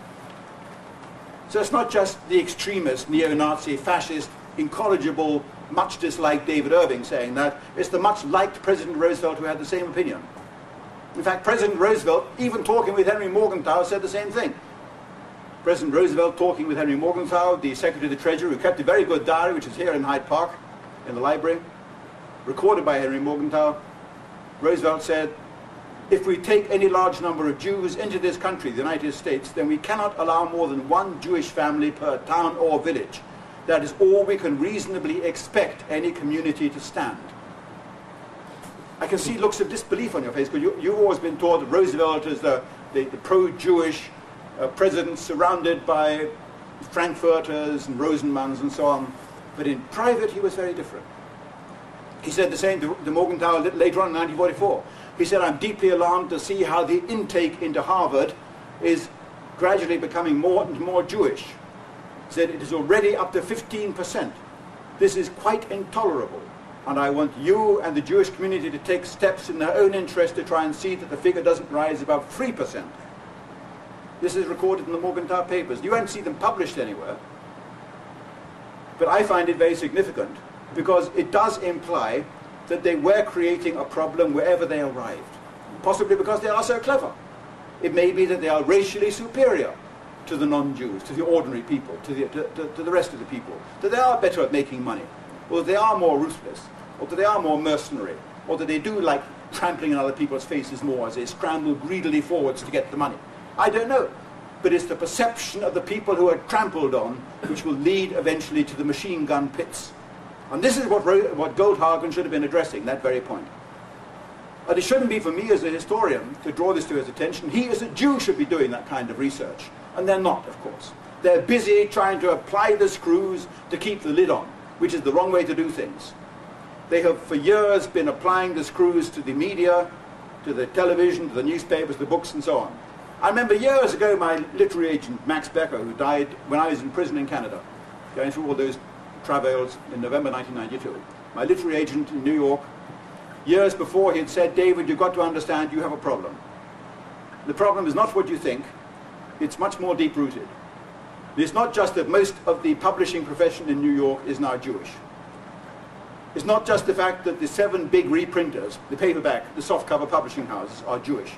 So it's not just the extremist, neo-Nazi, fascist, incorrigible, much disliked David Irving saying that. It's the much liked President Roosevelt who had the same opinion. In fact, President Roosevelt, even talking with Henry Morgenthau, said the same thing. President Roosevelt talking with Henry Morgenthau, the Secretary of the Treasury, who kept a very good diary, which is here in Hyde Park, in the library, recorded by Henry Morgenthau. Roosevelt said, if we take any large number of Jews into this country, the United States, then we cannot allow more than one Jewish family per town or village. That is all we can reasonably expect any community to stand. I can see looks of disbelief on your face because you, have always been taught that Roosevelt is the, the, the pro-Jewish president surrounded by Frankfurters and Rosenmans and so on. But in private, he was very different. He said the same to, to Morgenthau later on in 1944. He said, I'm deeply alarmed to see how the intake into Harvard is gradually becoming more and more Jewish. He said, it is already up to 15%. This is quite intolerable. And I want you and the Jewish community to take steps in their own interest to try and see that the figure doesn't rise above 3%. This is recorded in the Morgenthau papers. You won't see them published anywhere. But I find it very significant because it does imply that they were creating a problem wherever they arrived, possibly because they are so clever. It may be that they are racially superior to the non-Jews, to the ordinary people, to the, to, to, to the rest of the people, that they are better at making money, or that they are more ruthless, or that they are more mercenary, or that they do like trampling on other people's faces more as they scramble greedily forwards to get the money. I don't know. But it's the perception of the people who are trampled on which will lead eventually to the machine gun pits and this is what, what Goldhagen should have been addressing, that very point. And it shouldn't be for me as a historian to draw this to his attention. He as a Jew should be doing that kind of research. And they're not, of course. They're busy trying to apply the screws to keep the lid on, which is the wrong way to do things. They have for years been applying the screws to the media, to the television, to the newspapers, the books, and so on. I remember years ago my literary agent, Max Becker, who died when I was in prison in Canada, going through all those travails in November 1992. My literary agent in New York, years before, he had said, David, you've got to understand you have a problem. The problem is not what you think, it's much more deep-rooted. It's not just that most of the publishing profession in New York is now Jewish. It's not just the fact that the seven big reprinters, the paperback, the softcover publishing houses are Jewish.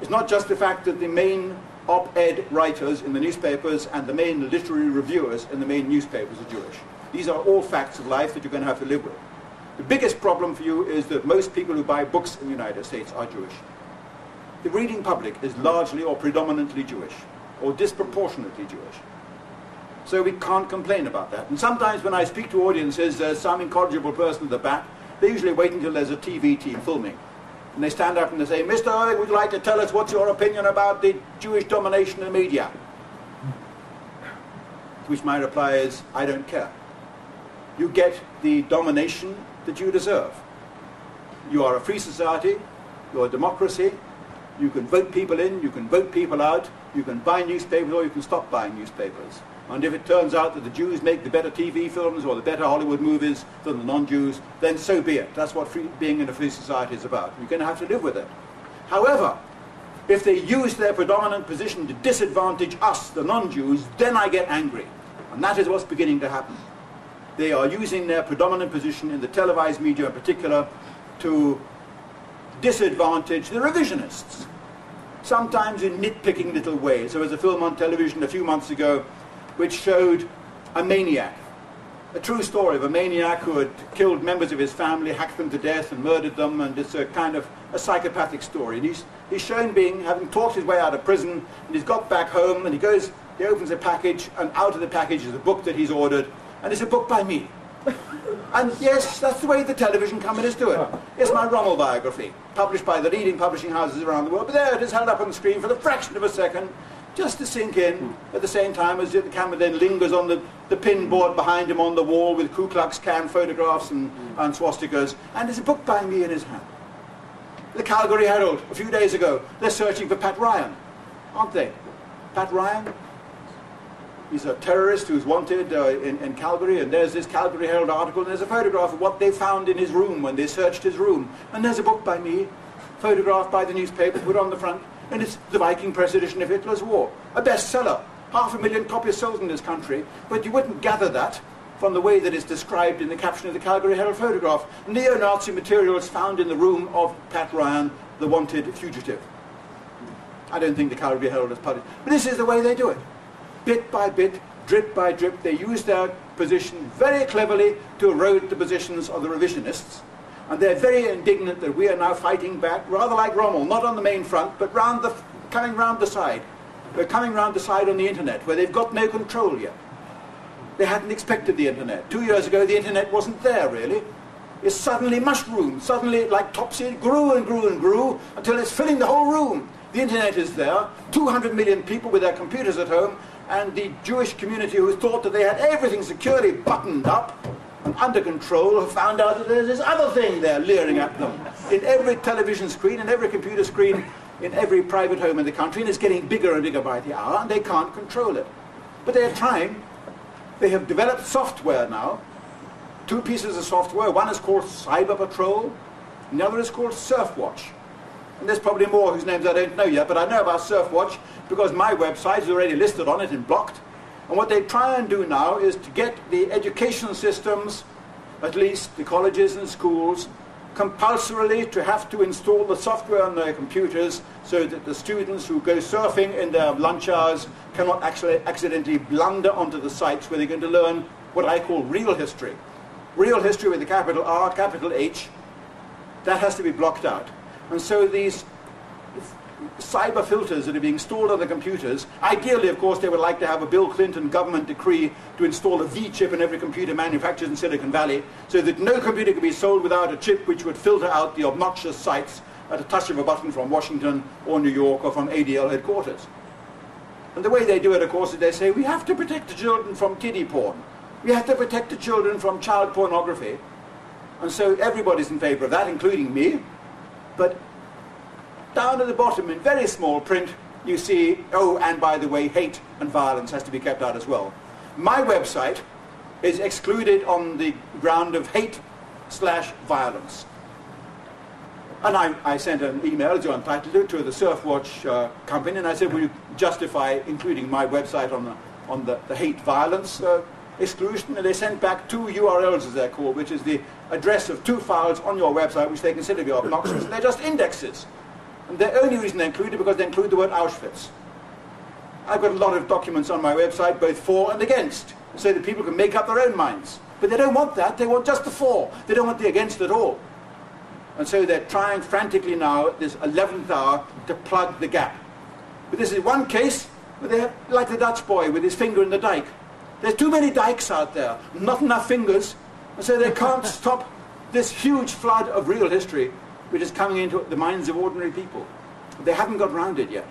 It's not just the fact that the main op-ed writers in the newspapers and the main literary reviewers in the main newspapers are Jewish. These are all facts of life that you're going to have to live with. The biggest problem for you is that most people who buy books in the United States are Jewish. The reading public is largely or predominantly Jewish, or disproportionately Jewish. So we can't complain about that. And sometimes when I speak to audiences, there's some incorrigible person at the back, they usually wait until there's a TV team filming and they stand up and they say, Mr. Irving, would you like to tell us what's your opinion about the Jewish domination in the media? To which my reply is, I don't care. You get the domination that you deserve. You are a free society, you're a democracy, you can vote people in, you can vote people out, you can buy newspapers or you can stop buying newspapers. And if it turns out that the Jews make the better TV films or the better Hollywood movies than the non-Jews, then so be it. That's what free, being in a free society is about. You're going to have to live with it. However, if they use their predominant position to disadvantage us, the non-Jews, then I get angry. And that is what's beginning to happen. They are using their predominant position in the televised media in particular to disadvantage the revisionists, sometimes in nitpicking little ways. There was a film on television a few months ago which showed a maniac, a true story of a maniac who had killed members of his family, hacked them to death and murdered them, and it's a kind of a psychopathic story. And he's, he's shown being, having talked his way out of prison, and he's got back home, and he goes, he opens a package, and out of the package is a book that he's ordered, and it's a book by me. (laughs) and yes, that's the way the television companies do it. It's my Rommel biography, published by the leading publishing houses around the world. But there it is held up on the screen for the fraction of a second, just to sink in at the same time as the camera then lingers on the, the pin board behind him on the wall with Ku Klux Klan photographs and, and swastikas. And there's a book by me in his hand. The Calgary Herald, a few days ago, they're searching for Pat Ryan, aren't they? Pat Ryan, He's a terrorist who's wanted uh, in, in, Calgary, and there's this Calgary Herald article, and there's a photograph of what they found in his room when they searched his room. And there's a book by me, photographed by the newspaper, put on the front, and it's the Viking press edition of Hitler's War. A bestseller. Half a million copies sold in this country, but you wouldn't gather that from the way that it's described in the caption of the Calgary Herald photograph. Neo-Nazi materials found in the room of Pat Ryan, the wanted fugitive. I don't think the Calgary Herald has published. But this is the way they do it bit by bit, drip by drip, they use their position very cleverly to erode the positions of the revisionists. And they're very indignant that we are now fighting back, rather like Rommel, not on the main front, but round the, coming round the side. They're coming round the side on the internet, where they've got no control yet. They hadn't expected the internet. Two years ago, the internet wasn't there, really. It suddenly mushroomed, suddenly, like topsy, it grew and grew and grew, until it's filling the whole room. The internet is there, 200 million people with their computers at home, and the Jewish community who thought that they had everything securely buttoned up under control have found out that there's this other thing there leering at them in every television screen and every computer screen in every private home in the country and it's getting bigger and bigger by the hour and they can't control it. But they're trying. They have developed software now, two pieces of software. One is called Cyber Patrol and the other is called Surfwatch. And there's probably more whose names I don't know yet, but I know about Surfwatch because my website is already listed on it and blocked. And what they try and do now is to get the education systems, at least the colleges and schools, compulsorily to have to install the software on their computers so that the students who go surfing in their lunch hours cannot actually accidentally blunder onto the sites where they're going to learn what I call real history. Real history with a capital R, capital H, that has to be blocked out. And so these cyber filters that are being installed on the computers, ideally, of course, they would like to have a Bill Clinton government decree to install a V chip in every computer manufactured in Silicon Valley so that no computer could be sold without a chip which would filter out the obnoxious sites at a touch of a button from Washington or New York or from ADL headquarters. And the way they do it, of course, is they say, we have to protect the children from kiddie porn. We have to protect the children from child pornography. And so everybody's in favor of that, including me. But down at the bottom in very small print, you see, oh, and by the way, hate and violence has to be kept out as well. My website is excluded on the ground of hate slash violence. And I, I, sent an email, as you're entitled it, to the Surfwatch uh, company, and I said, will you justify including my website on the, on the, the hate violence uh, exclusion? And they sent back two URLs, as they're called, which is the address of two files on your website which they consider to be obnoxious, and they're just indexes. And the only reason they include it because they include the word Auschwitz. I've got a lot of documents on my website, both for and against, so that people can make up their own minds. But they don't want that, they want just the for. They don't want the against at all. And so they're trying frantically now at this 11th hour to plug the gap. But this is one case where they have, like the Dutch boy with his finger in the dike. There's too many dikes out there, not enough fingers, and so they can't (laughs) stop this huge flood of real history which is coming into the minds of ordinary people. They haven't got round it yet.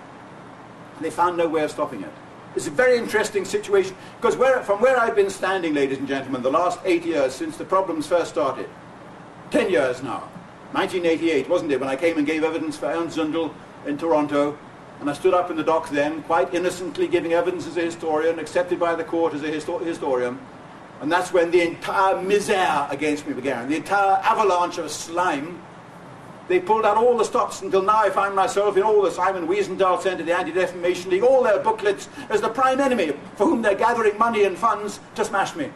They found no way of stopping it. It's a very interesting situation because where, from where I've been standing, ladies and gentlemen, the last eight years since the problems first started, ten years now, 1988, wasn't it, when I came and gave evidence for Ernst Zundel in Toronto, and I stood up in the dock then, quite innocently giving evidence as a historian, accepted by the court as a histo historian, and that's when the entire misère against me began, the entire avalanche of slime they pulled out all the stops until now I find myself in all the Simon Wiesenthal Centre, the Anti-Defamation League, all their booklets as the prime enemy for whom they're gathering money and funds to smash me.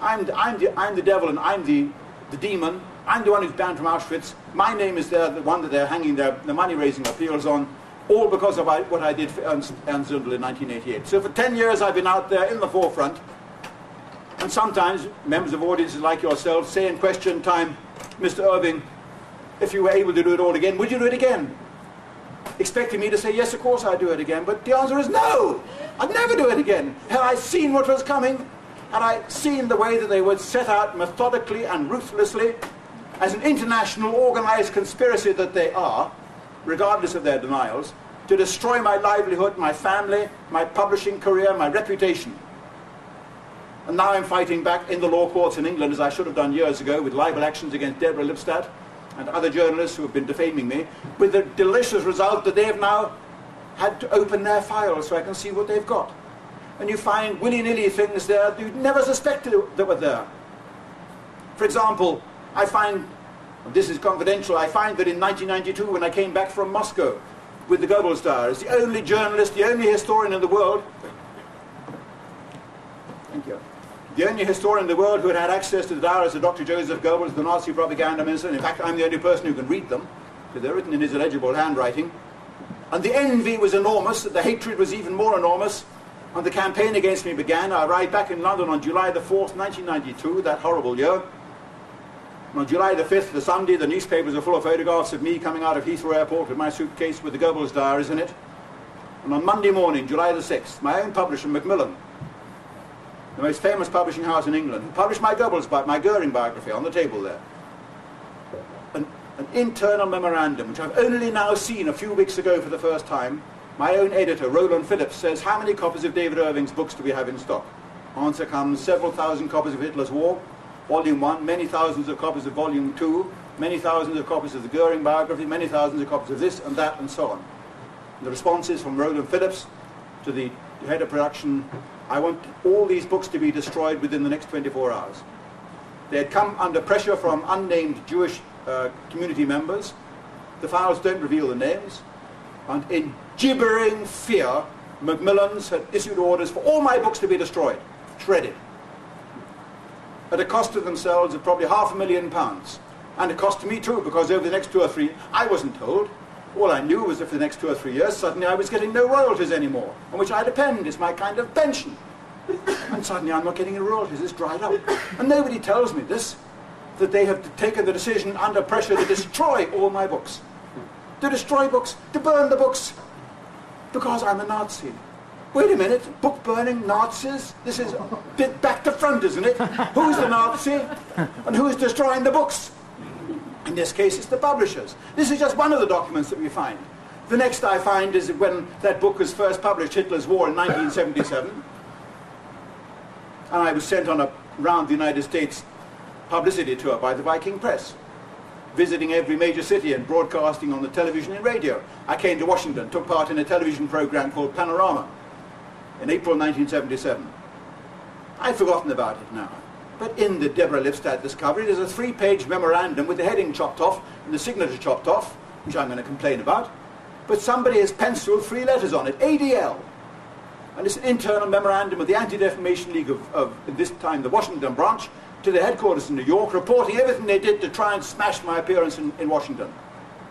I'm the, I'm the, I'm the devil and I'm the, the demon. I'm the one who's banned from Auschwitz. My name is there, the one that they're hanging their, the money-raising appeals on, all because of what I did for Ernst, Ernst Zundel in 1988. So for 10 years I've been out there in the forefront, and sometimes members of audiences like yourselves say in question time, Mr. Irving, if you were able to do it all again, would you do it again? Expecting me to say, yes, of course I'd do it again. But the answer is no. I'd never do it again. Had I seen what was coming, had I seen the way that they would set out methodically and ruthlessly, as an international organized conspiracy that they are, regardless of their denials, to destroy my livelihood, my family, my publishing career, my reputation. And now I'm fighting back in the law courts in England, as I should have done years ago, with libel actions against Deborah Lipstadt, and other journalists who have been defaming me, with the delicious result that they have now had to open their files so I can see what they've got. And you find willy-nilly things there that you'd never suspected that were there. For example, I find, this is confidential, I find that in 1992 when I came back from Moscow with the Goebbels diaries, the only journalist, the only historian in the world, thank you, the only historian in the world who had had access to the diaries of Dr. Joseph Goebbels, the Nazi propaganda minister. In fact, I'm the only person who can read them, because they're written in his illegible handwriting. And the envy was enormous, the hatred was even more enormous, and the campaign against me began. I arrived back in London on July the 4th, 1992, that horrible year. And on July the 5th, the Sunday, the newspapers are full of photographs of me coming out of Heathrow Airport with my suitcase with the Goebbels diaries in it. And on Monday morning, July the 6th, my own publisher, Macmillan, the most famous publishing house in England, who published my Goebbels, my Goering biography on the table there. An, an internal memorandum, which I've only now seen a few weeks ago for the first time. My own editor, Roland Philipps, says, how many copies of David Irving's books do we have in stock? Answer comes, several thousand copies of Hitler's War, Volume 1, many thousands of copies of Volume 2, many thousands of copies of the Goering biography, many thousands of copies of this and that and so on. And the responses from Roland Philipps to the head of production I want all these books to be destroyed within the next 24 hours. They had come under pressure from unnamed Jewish uh, community members. The files don't reveal the names. And in gibbering fear, Macmillan's had issued orders for all my books to be destroyed, shredded. At a cost to themselves of probably half a million pounds. And a cost to me too, because over the next two or three, I wasn't told, all I knew was that for the next two or three years, suddenly I was getting no royalties anymore, on which I depend. It's my kind of pension. (coughs) and suddenly I'm not getting any royalties. It's dried up. And nobody tells me this, that they have taken the decision under pressure to destroy all my books. To destroy books, to burn the books, because I'm a Nazi. Wait a minute, book burning Nazis? This is bit back to front, isn't it? Who's the Nazi? And who's destroying the books? In this case, it's the publishers. This is just one of the documents that we find. The next I find is when that book was first published, Hitler's War, in 1977. and I was sent on a round the United States publicity tour by the Viking Press, visiting every major city and broadcasting on the television and radio. I came to Washington, took part in a television program called Panorama in April 1977. I've forgotten about it now. But in the Deborah Lipstadt discovery, there's a three-page memorandum with the heading chopped off and the signature chopped off, which I'm going to complain about. But somebody has penciled three letters on it, ADL. And it's an internal memorandum of the Anti-Defamation League of, of, this time, the Washington branch, to the headquarters in New York, reporting everything they did to try and smash my appearance in, in Washington.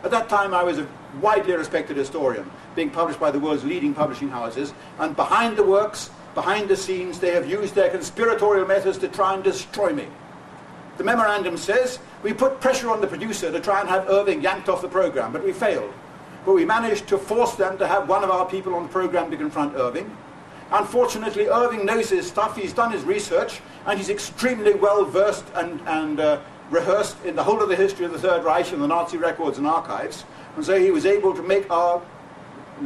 At that time, I was a widely respected historian, being published by the world's leading publishing houses, and behind the works Behind the scenes, they have used their conspiratorial methods to try and destroy me. The memorandum says, we put pressure on the producer to try and have Irving yanked off the program, but we failed. But we managed to force them to have one of our people on the program to confront Irving. Unfortunately, Irving knows his stuff, he's done his research, and he's extremely well versed and, and uh, rehearsed in the whole of the history of the Third Reich and the Nazi records and archives. And so he was able to make our,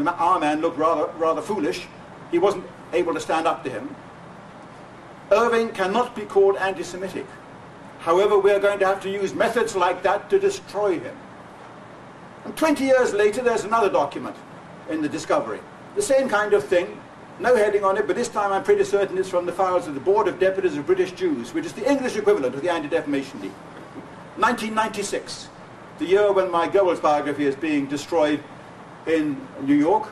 our man look rather, rather foolish he wasn't able to stand up to him. Irving cannot be called anti-Semitic. However, we're going to have to use methods like that to destroy him. And 20 years later, there's another document in the discovery. The same kind of thing, no heading on it, but this time I'm pretty certain it's from the files of the Board of Deputies of British Jews, which is the English equivalent of the Anti-Defamation League. 1996, the year when my Goebbels biography is being destroyed in New York.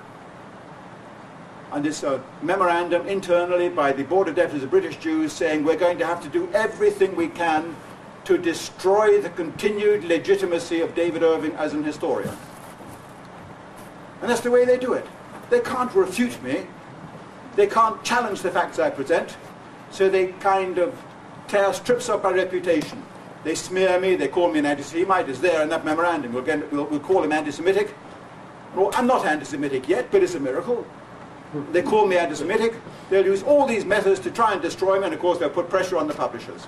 And this a memorandum internally by the Board of Deputies of British Jews saying we're going to have to do everything we can to destroy the continued legitimacy of David Irving as an historian. And that's the way they do it. They can't refute me. They can't challenge the facts I present. So they kind of tear strips up my reputation. They smear me, they call me an anti-Semite. It's there in that memorandum. We'll, get, we'll, we'll call him anti-Semitic. Well, I'm not anti-Semitic yet, but it's a miracle. They call me anti-Semitic. They'll use all these methods to try and destroy me, and of course they'll put pressure on the publishers.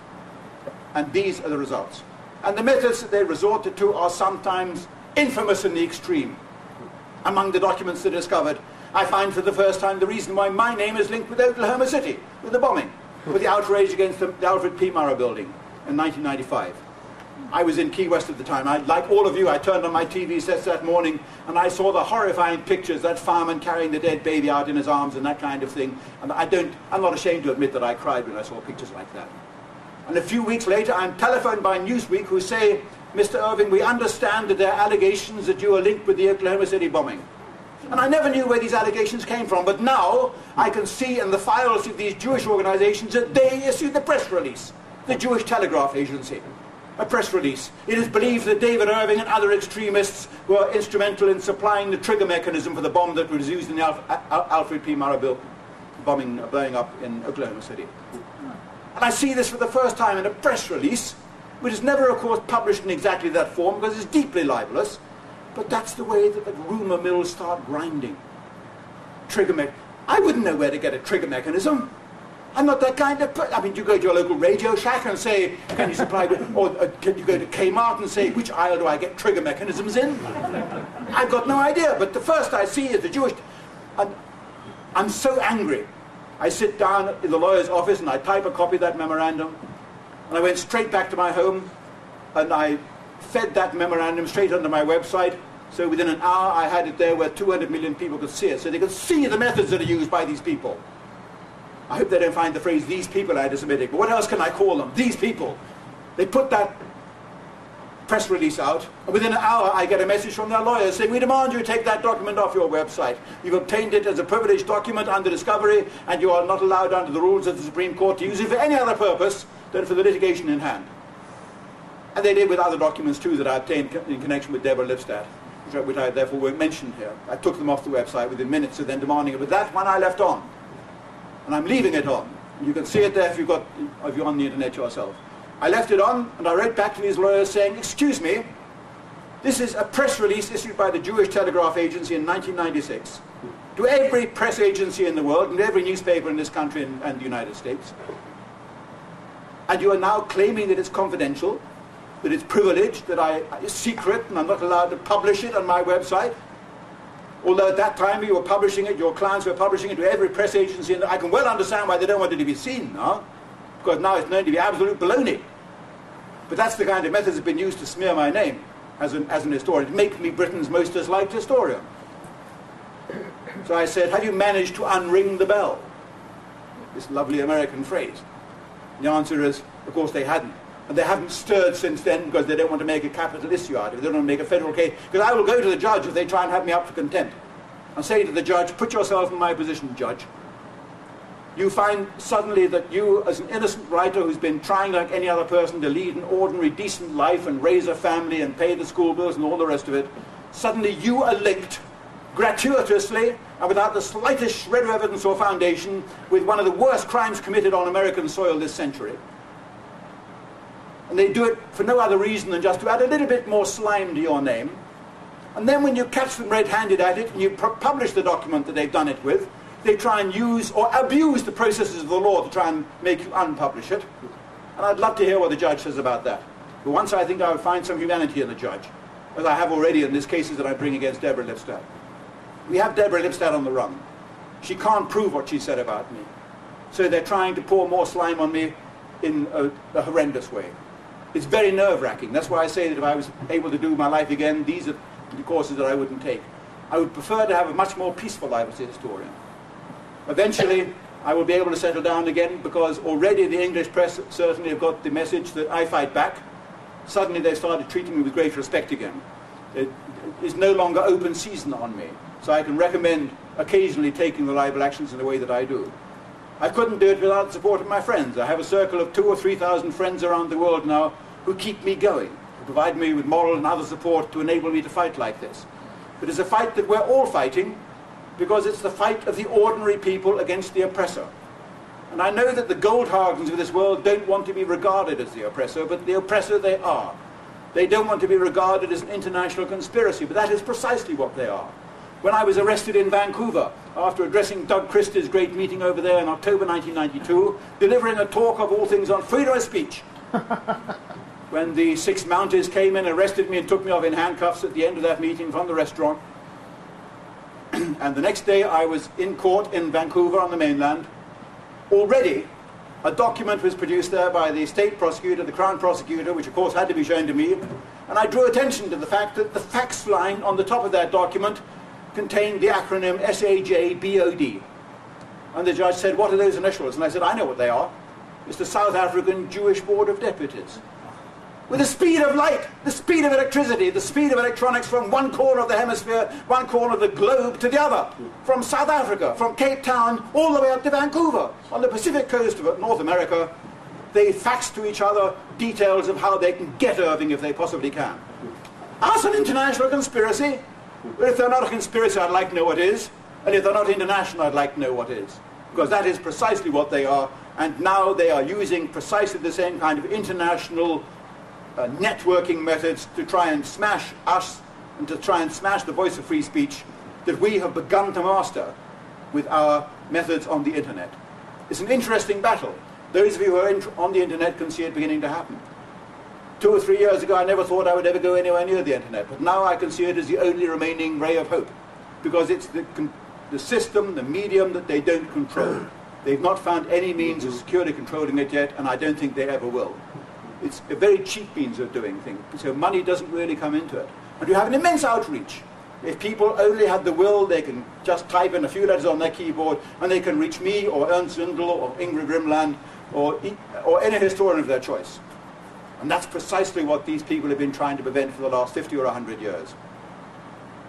And these are the results. And the methods that they resorted to are sometimes infamous in the extreme. Among the documents that are discovered, I find for the first time the reason why my name is linked with Oklahoma City, with the bombing, with the outrage against the, the Alfred P. Murrah building in 1995. I was in Key West at the time. I, like all of you, I turned on my TV sets that morning and I saw the horrifying pictures, that fireman carrying the dead baby out in his arms and that kind of thing. And I don't, I'm not ashamed to admit that I cried when I saw pictures like that. And a few weeks later, I'm telephoned by Newsweek who say, Mr. Irving, we understand that there are allegations that you are linked with the Oklahoma City bombing. And I never knew where these allegations came from, but now I can see in the files of these Jewish organizations that they issued the press release, the Jewish Telegraph Agency a press release. It is believed that David Irving and other extremists were instrumental in supplying the trigger mechanism for the bomb that was used in the Alf Al Alfred P. Murrah bombing, uh, blowing up in Oklahoma City. And I see this for the first time in a press release, which is never, of course, published in exactly that form because it's deeply libelous. But that's the way that the rumor mills start grinding. Trigger me. I wouldn't know where to get a trigger mechanism. I'm not that kind of person. I mean, you go to your local Radio Shack and say, can you supply, or uh, can you go to Kmart and say, which aisle do I get trigger mechanisms in? I've got no idea. But the first I see is the Jewish. And I'm so angry. I sit down in the lawyer's office and I type a copy of that memorandum. And I went straight back to my home and I fed that memorandum straight onto my website. So within an hour, I had it there where 200 million people could see it. So they could see the methods that are used by these people. I hope they don't find the phrase, these people anti-Semitic, but what else can I call them? These people. They put that press release out, and within an hour I get a message from their lawyers saying, we demand you take that document off your website. You've obtained it as a privileged document under discovery, and you are not allowed under the rules of the Supreme Court to use it for any other purpose than for the litigation in hand. And they did with other documents too that I obtained in connection with Deborah Lipstadt, which I, which I therefore won't mention here. I took them off the website within minutes of then demanding it, but that one I left on and I'm leaving it on. You can see it there if you've got if you're on the internet yourself. I left it on and I wrote back to these lawyers saying, excuse me, this is a press release issued by the Jewish Telegraph Agency in 1996 to every press agency in the world and every newspaper in this country and, and the United States. And you are now claiming that it's confidential, that it's privileged, that I, it's secret and I'm not allowed to publish it on my website. Although at that time you were publishing it, your clients were publishing it to every press agency, and I can well understand why they don't want it to be seen now, because now it's known to be absolute baloney. But that's the kind of methods that have been used to smear my name as an, as an historian, to make me Britain's most disliked historian. So I said, have you managed to unring the bell? This lovely American phrase. The answer is, of course they hadn't. And they haven't stirred since then because they don't want to make a capital issue out of it. They don't want to make a federal case. Because I will go to the judge if they try and have me up for contempt. And say to the judge, put yourself in my position, judge. You find suddenly that you, as an innocent writer who's been trying like any other person to lead an ordinary, decent life and raise a family and pay the school bills and all the rest of it, suddenly you are linked gratuitously and without the slightest shred of evidence or foundation with one of the worst crimes committed on American soil this century. And they do it for no other reason than just to add a little bit more slime to your name. And then when you catch them red-handed at it and you publish the document that they've done it with, they try and use or abuse the processes of the law to try and make you unpublish it. And I'd love to hear what the judge says about that. But once I think I would find some humanity in the judge, as I have already in these cases that I bring against Deborah Lipstadt. We have Deborah Lipstadt on the run. she can't prove what she said about me. So they're trying to pour more slime on me in a, a horrendous way. It's very nerve-wracking. That's why I say that if I was able to do my life again, these are the courses that I wouldn't take. I would prefer to have a much more peaceful life as a historian. Eventually, I will be able to settle down again because already the English press certainly have got the message that I fight back. Suddenly they started treating me with great respect again. It is no longer open season on me. So I can recommend occasionally taking the libel actions in the way that I do. I couldn't do it without the support of my friends. I have a circle of two or three thousand friends around the world now who keep me going, who provide me with moral and other support to enable me to fight like this. It is a fight that we're all fighting because it's the fight of the ordinary people against the oppressor. And I know that the Goldhagens of this world don't want to be regarded as the oppressor, but the oppressor they are. They don't want to be regarded as an international conspiracy, but that is precisely what they are. When I was arrested in Vancouver, after addressing Doug Christie's great meeting over there in October 1992, delivering a talk of all things on freedom of speech, (laughs) when the six Mounties came in, arrested me and took me off in handcuffs at the end of that meeting from the restaurant, (clears throat) and the next day I was in court in Vancouver on the mainland, already a document was produced there by the state prosecutor, the crown prosecutor, which of course had to be shown to me, and I drew attention to the fact that the facts line on the top of that document contained the acronym SAJBOD. And the judge said, what are those initials? And I said, I know what they are. It's the South African Jewish Board of Deputies. With the speed of light, the speed of electricity, the speed of electronics from one corner of the hemisphere, one corner of the globe to the other. From South Africa, from Cape Town, all the way up to Vancouver. On the Pacific coast of North America, they fax to each other details of how they can get Irving if they possibly can. As an international conspiracy, but if they're not a conspiracy, I'd like to know what is. And if they're not international, I'd like to know what is. Because that is precisely what they are. And now they are using precisely the same kind of international uh, networking methods to try and smash us and to try and smash the voice of free speech that we have begun to master with our methods on the internet. It's an interesting battle. Those of you who are on the internet can see it beginning to happen. Two or three years ago, I never thought I would ever go anywhere near the internet, but now I can see it as the only remaining ray of hope, because it's the, the system, the medium that they don't control. They've not found any means of securely controlling it yet, and I don't think they ever will. It's a very cheap means of doing things, so money doesn't really come into it. And you have an immense outreach. If people only had the will, they can just type in a few letters on their keyboard, and they can reach me, or Ernst Zundel, or Ingrid Rimland, or, or any historian of their choice. And that's precisely what these people have been trying to prevent for the last 50 or 100 years.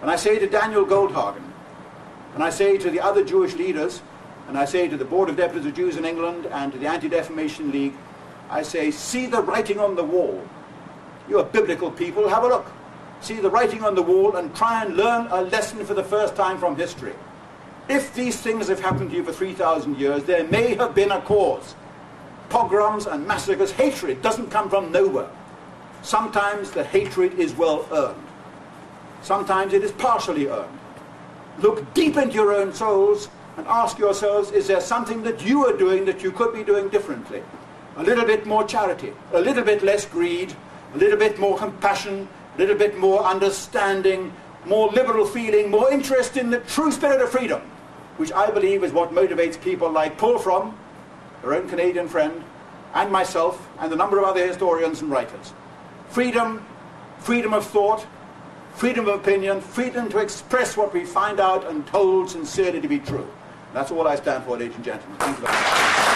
And I say to Daniel Goldhagen, and I say to the other Jewish leaders, and I say to the Board of Deputies of Jews in England and to the Anti-Defamation League, I say, see the writing on the wall. You are biblical people, have a look. See the writing on the wall and try and learn a lesson for the first time from history. If these things have happened to you for 3,000 years, there may have been a cause pogroms and massacres, hatred doesn't come from nowhere. Sometimes the hatred is well earned. Sometimes it is partially earned. Look deep into your own souls and ask yourselves, is there something that you are doing that you could be doing differently? A little bit more charity, a little bit less greed, a little bit more compassion, a little bit more understanding, more liberal feeling, more interest in the true spirit of freedom, which I believe is what motivates people like Paul Fromm, our own Canadian friend, and myself, and a number of other historians and writers. Freedom, freedom of thought, freedom of opinion, freedom to express what we find out and hold sincerely to be true. That's all I stand for, ladies and gentlemen. Thank you very much.